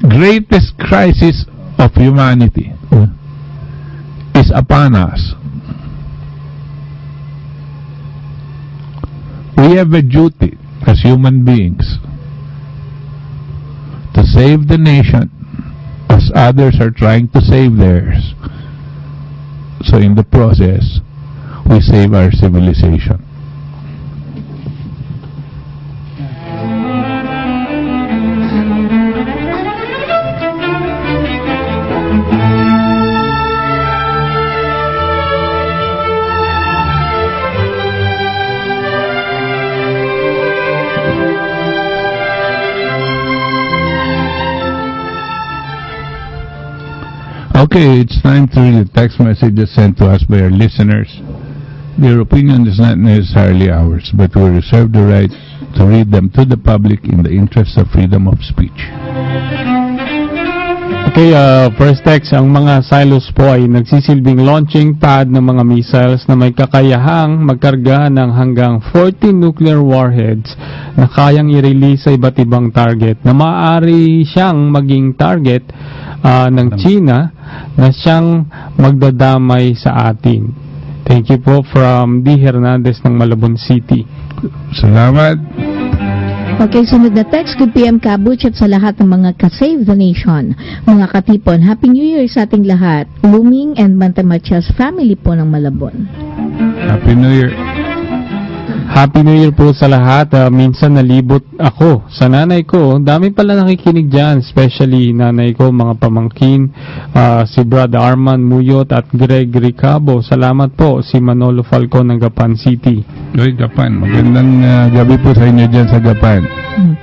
greatest crisis of humanity is upon us. We have a duty as human beings to save the nation as others are trying to save theirs. So in the process, we save our civilization. Okay, it's time to read the text messages sent to us by our listeners. Their opinion is not necessarily ours, but we reserve the right to read them to the public in the interest of freedom of speech. Okay, uh, first text, ang mga silos po ay nagsisilbing launching pad ng mga missiles na may kakayahang magkarga ng hanggang 40 nuclear warheads na kayang i-release sa iba't ibang target na maaari siyang maging target uh, ng China na siyang magdadamay sa atin. Thank you po from D. Hernandez ng Malabon City. Salamat. Okay, sunod na text. Good PM Kabuch at sa lahat ng mga ka-Save the Nation. Mga katipon, Happy New Year sa ating lahat. Luming and Mantamachas family po ng Malabon. Happy New Year. Happy New Year po sa lahat. Ah, minsan nalibot ako sa nanay ko. Dami pala nakikinig dyan, especially nanay ko, mga pamangkin, ah, si Brad Arman Muyot at Greg Ricabo. Salamat po, si Manolo Falcon ng Gapan City. Uy, Japan. Magandang uh, gabi po sa inyo dyan sa Japan. Hmm.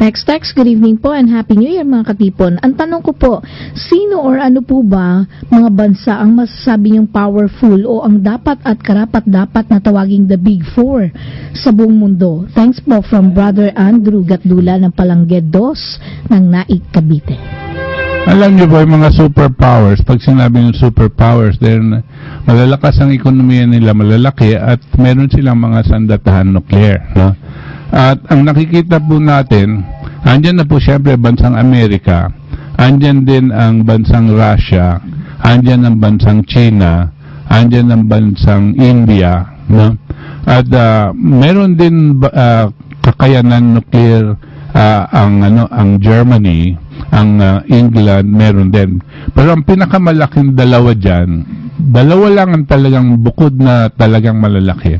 Next text, good evening po and Happy New Year mga katipon. Ang tanong ko po, sino or ano po ba mga bansa ang masasabi niyong powerful o ang dapat at karapat dapat na tawaging the Big Four sa buong mundo? Thanks po from Brother Andrew Gatdula ng Palangge 2 ng Naik, Cavite. Alam niyo ba yung mga superpowers, pag sinabi ng superpowers, then malalakas ang ekonomiya nila, malalaki, at meron silang mga sandatahan nuclear. No? At ang nakikita po natin, andyan na po siyempre bansang Amerika, andyan din ang bansang Russia, andyan ang bansang China, andyan ang bansang India, no? At ah, meron din ah, kakayanan nuclear ah, ang ano ang Germany, ang ah, England meron din. Pero ang pinakamalaking dalawa diyan, dalawa lang ang talagang bukod na talagang malalaki.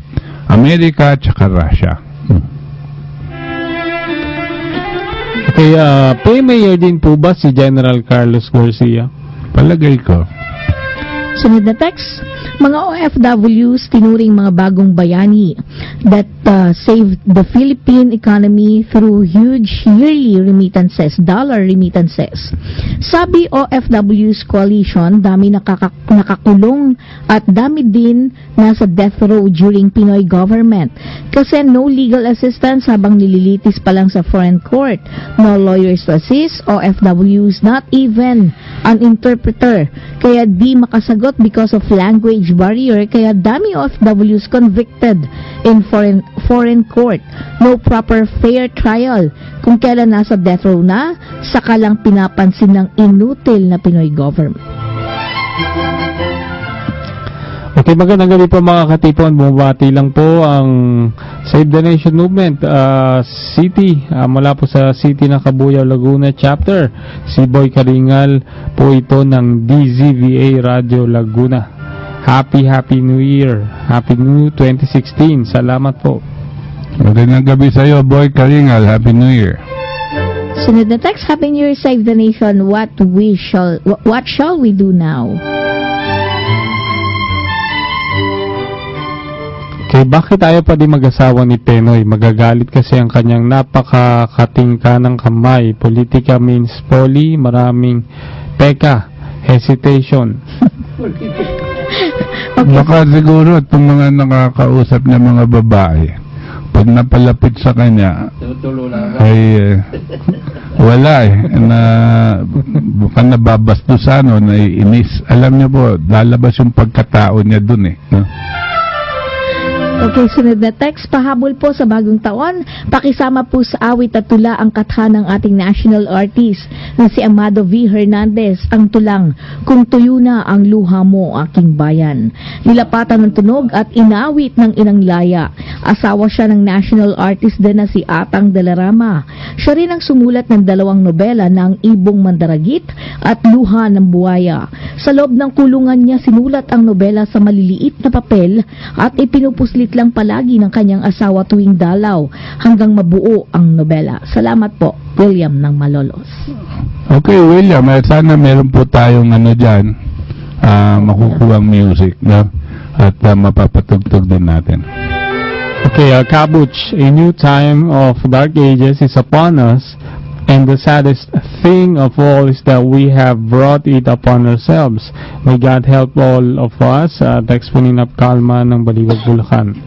Amerika at Russia. Hmm. Okay, uh, Mayor din po ba si General Carlos Garcia? Palagay ko. Sunod na text, mga OFWs tinuring mga bagong bayani that uh, saved the Philippine economy through huge yearly remittances, dollar remittances. Sabi OFWs Coalition, dami nakaka- nakakulong at dami din nasa death row during Pinoy government. Kasi no legal assistance habang nililitis pa lang sa foreign court. No lawyers to assist, OFWs not even an interpreter. Kaya di makasagot because of language barrier kaya dami OFWs convicted in foreign foreign court. No proper fair trial. Kung kailan nasa death row na, saka lang pinapansin ng inutil na Pinoy government. Okay, magandang gabi po mga katipon. Bumabati lang po ang Save the Nation Movement uh, City, uh, mula po sa City ng Kabuyaw, Laguna Chapter. Si Boy Karingal po ito ng DZVA Radio Laguna. Happy, Happy New Year. Happy New 2016. Salamat po. Magandang gabi sa iyo, Boy Karingal. Happy New Year. Sunod na text, Happy New Year, Save the Nation. What we shall, wh- what shall we do now? Okay, bakit ayaw pa di mag-asawa ni Penoy? Magagalit kasi ang kanyang napakakatingka ng kamay. Politika means poly, maraming peka, hesitation. Baka siguro itong mga nakakausap niya mga babae, pag napalapit sa kanya, ay eh, wala eh, na baka nababastusan o naiinis. Alam niyo po, lalabas yung pagkatao niya dun eh. No? Okay, sunod na text. Pahabol po sa bagong taon. Pakisama po sa awit at tula ang katha ng ating national artist na si Amado V. Hernandez. Ang tulang, Kung tuyo na ang luha mo, aking bayan. Nilapatan ng tunog at inawit ng inang laya. Asawa siya ng national artist din na si Atang Dalarama. Siya rin ang sumulat ng dalawang nobela ng Ibong Mandaragit at Luha ng Buwaya. Sa loob ng kulungan niya sinulat ang nobela sa maliliit na papel at ipinupuslit lang palagi ng kanyang asawa tuwing dalaw hanggang mabuo ang nobela. Salamat po, William ng Malolos. Okay, William, eh, sana meron po tayong ano dyan, ah, makukuhang music, no? At ah, mapapatugtog din natin. Okay, uh, Kabuch, a new time of dark ages is upon us, and the saddest thing of all is that we have brought it upon ourselves. May God help all of us. Uh, text po ni Kalma ng Baliwag, Bulacan.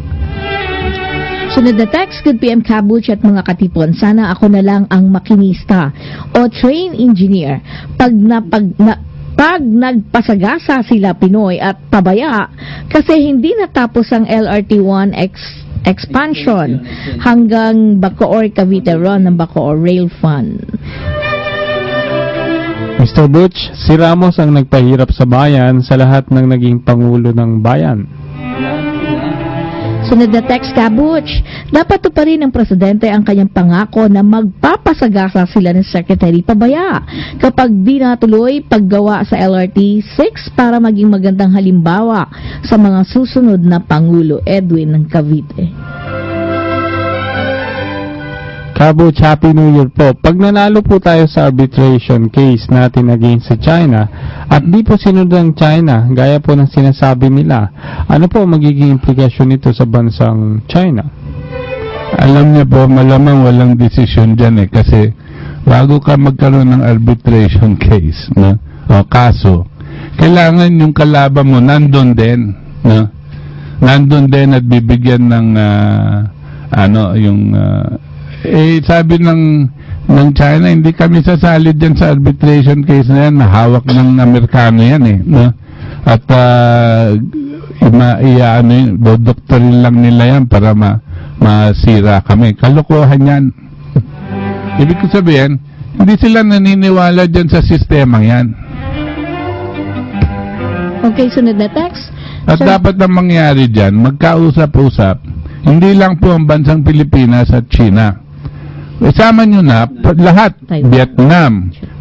Sunod na text, Good PM Kabuch at mga katipon. Sana ako na lang ang makinista o train engineer. Pag na, pag na, pag nagpasagasa sila Pinoy at pabaya kasi hindi natapos ang LRT1 ex expansion hanggang Bacoor Cavite Run ng Bacoor Rail Fund. Mr. Butch, si Ramos ang nagpahirap sa bayan sa lahat ng naging pangulo ng bayan. Sunod na text Kabuch, dapat to pa rin ng presidente ang kanyang pangako na magpapasagasa sila ni Secretary Pabaya kapag di natuloy paggawa sa LRT 6 para maging magandang halimbawa sa mga susunod na Pangulo Edwin ng Cavite. Kabuch, Happy New Year po. Pag nanalo po tayo sa arbitration case natin against sa China at di po sinunod ang China, gaya po ng sinasabi nila, ano po magiging implikasyon nito sa bansang China? Alam niyo po, malamang walang desisyon dyan eh, kasi bago ka magkaroon ng arbitration [LAUGHS] case, no? o kaso, kailangan yung kalaban mo nandun din, no? Nandun din at bibigyan ng, ah, ano, yung, ah, eh, sabi ng, ng China, hindi kami sasali dyan sa arbitration case na yan, nahawak ng Amerikano yan eh, no? At, ah, ima, iya, ano yun, dodoktorin lang nila yan para ma, masira kami. Kalokohan yan. Ibig ko sabihin, hindi sila naniniwala dyan sa sistema yan. Okay, sunod na text. At Sir- dapat ang mangyari dyan, magkausap-usap, hindi lang po ang bansang Pilipinas at China. Isama nyo na lahat, Taiwan. Vietnam,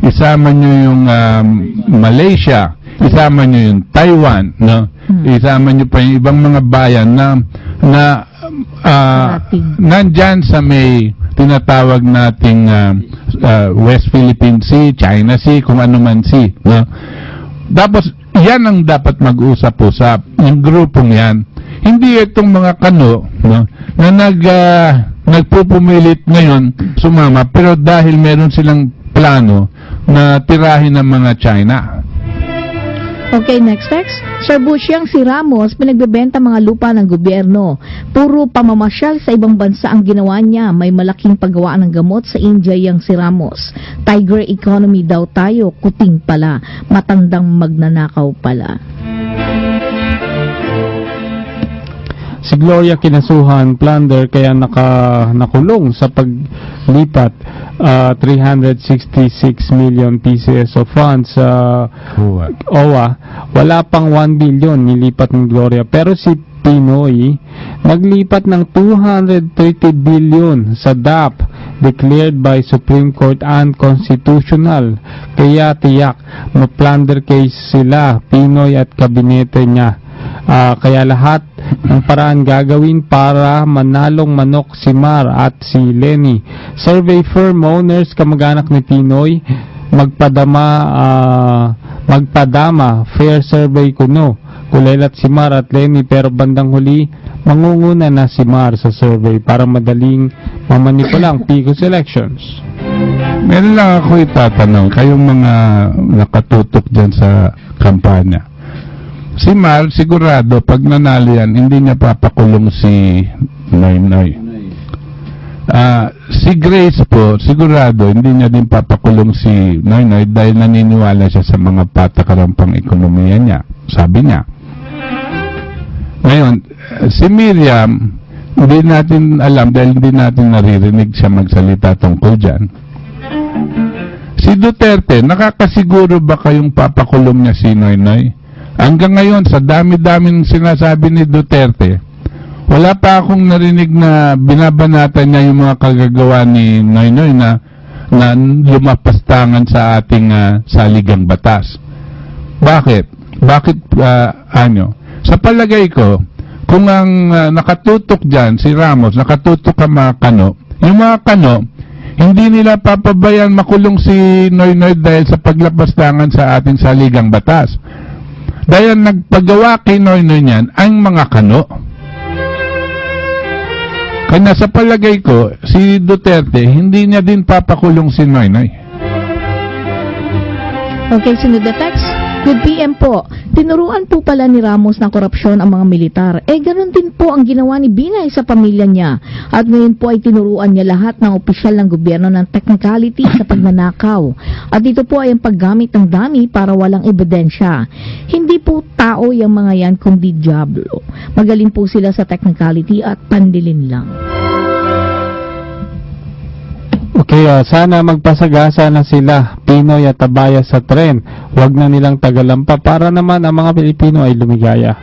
isama nyo yung um, Malaysia, isama nyo yung Taiwan, no? Hmm. Isama nyo pa yung ibang mga bayan na na Ating. nandyan sa may tinatawag nating ah, ah, West Philippine Sea, China Sea, kung ano man sea, no? Tapos, yan ang dapat mag-usap-usap, yung grupong yan. Hindi itong mga kano no, na nag, ah, nagpupumilit ngayon sumama, pero dahil meron silang plano na tirahin ng mga China. Okay, next text. Sir Busyang si Ramos, pinagbebenta mga lupa ng gobyerno. Puro pamamasyal sa ibang bansa ang ginawa niya. May malaking paggawa ng gamot sa India yang si Ramos. Tiger economy daw tayo, kuting pala. Matandang magnanakaw pala. Si Gloria kinasuhan plunder kaya naka nakulong sa paglipat ah, 366 million pieces of funds sa OWA. Wala pang 1 billion nilipat ng Gloria pero si Pinoy naglipat ng 230 billion sa DAP declared by Supreme Court unconstitutional. Kaya tiyak, ma-plunder case sila, Pinoy at kabinete niya. Ah, kaya lahat ng paraan gagawin para manalong manok si Mar at si Lenny. Survey firm owners kamag-anak ni Pinoy magpadama ah, magpadama fair survey kuno kulelat si Mar at Lenny pero bandang huli mangunguna na si Mar sa survey para madaling mamanipula ang PICO elections. Meron lang ako itatanong, kayong mga nakatutok dyan sa kampanya. Si Mar, sigurado, pag nanalo yan, hindi niya papakulong si Noynoy. Ah, si Grace po, sigurado, hindi niya din papakulong si Noynoy dahil naniniwala siya sa mga patakaran pang ekonomiya niya. Sabi niya. Ngayon, si Miriam, hindi natin alam dahil hindi natin naririnig siya magsalita tungkol dyan. Si Duterte, nakakasiguro ba kayong papakulong niya si Noynoy? Hanggang ngayon, sa dami-daming sinasabi ni Duterte, wala pa akong narinig na binabanatan niya yung mga kagagawa ni Noynoy na, na lumapastangan sa ating ah, saligang batas. Bakit? Bakit, ah, ano? Sa palagay ko, kung ang ah, nakatutok dyan, si Ramos, nakatutok ang mga kano, yung mga kano, hindi nila papabayan makulong si Noynoy dahil sa paglapastangan sa ating saligang batas. Dahil nagpagawa kay Noynoy niyan ang mga kano. Kanya sa palagay ko, si Duterte, hindi niya din papakulong si Noynoy. Okay, sunod na text. Good PM po. Tinuruan po pala ni Ramos ng korupsyon ang mga militar. Eh, ganun din po ang ginawa ni Binay sa pamilya niya. At ngayon po ay tinuruan niya lahat ng opisyal ng gobyerno ng technicality sa pagnanakaw. At ito po ay ang paggamit ng dami para walang ebidensya. Hindi po tao yung mga yan, kundi diablo. Magaling po sila sa technicality at pandilin lang. Okay, ah, sana magpasagasa na sila, Pinoy at Tabaya sa tren. Huwag na nilang tagalampa para naman ang mga Pilipino ay lumigaya.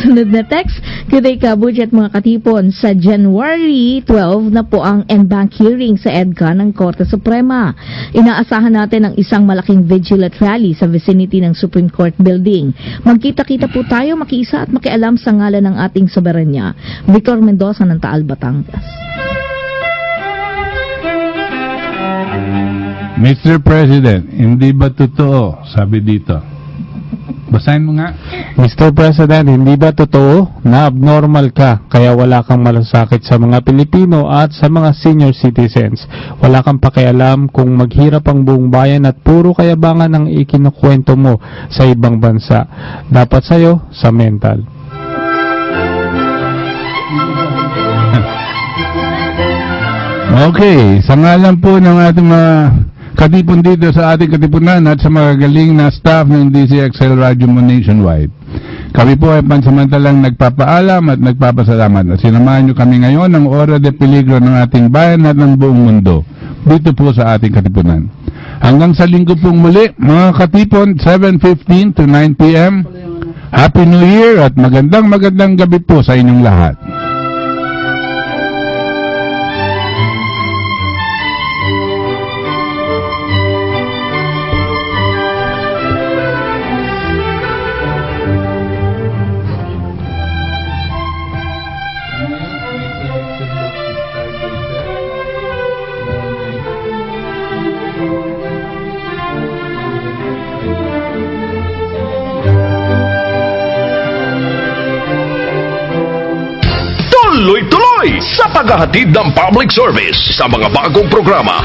Sunod na text, Good day ka, budget mga katipon. Sa January 12 na po ang en-bank hearing sa EDCA ng Korte Suprema. Inaasahan natin ang isang malaking vigilant rally sa vicinity ng Supreme Court Building. Magkita-kita po tayo, makiisa at makialam sa ngalan ng ating soberanya. Victor Mendoza ng Taal, Batangas. Mr. President, hindi ba totoo? Sabi dito. Basahin mo nga. Mr. President, hindi ba totoo na abnormal ka kaya wala kang malasakit sa mga Pilipino at sa mga senior citizens? Wala kang pakialam kung maghirap ang buong bayan at puro kayabangan ang ikinukwento mo sa ibang bansa. Dapat sa'yo, sa mental. Okay, sa ngalan po ng ating mga katipon dito sa ating katipunan at sa mga galing na staff ng DCXL Radio mo nationwide. Kami po ay pansamantalang nagpapaalam at nagpapasalamat at sinamahan nyo kami ngayon ng ora de peligro ng ating bayan at ng buong mundo dito po sa ating katipunan. Hanggang sa linggo pong muli, mga katipon, 7.15 to 9 p.m. Happy New Year at magandang magandang gabi po sa inyong lahat. Tuloy-tuloy sa paghahatid ng public service sa mga bagong programa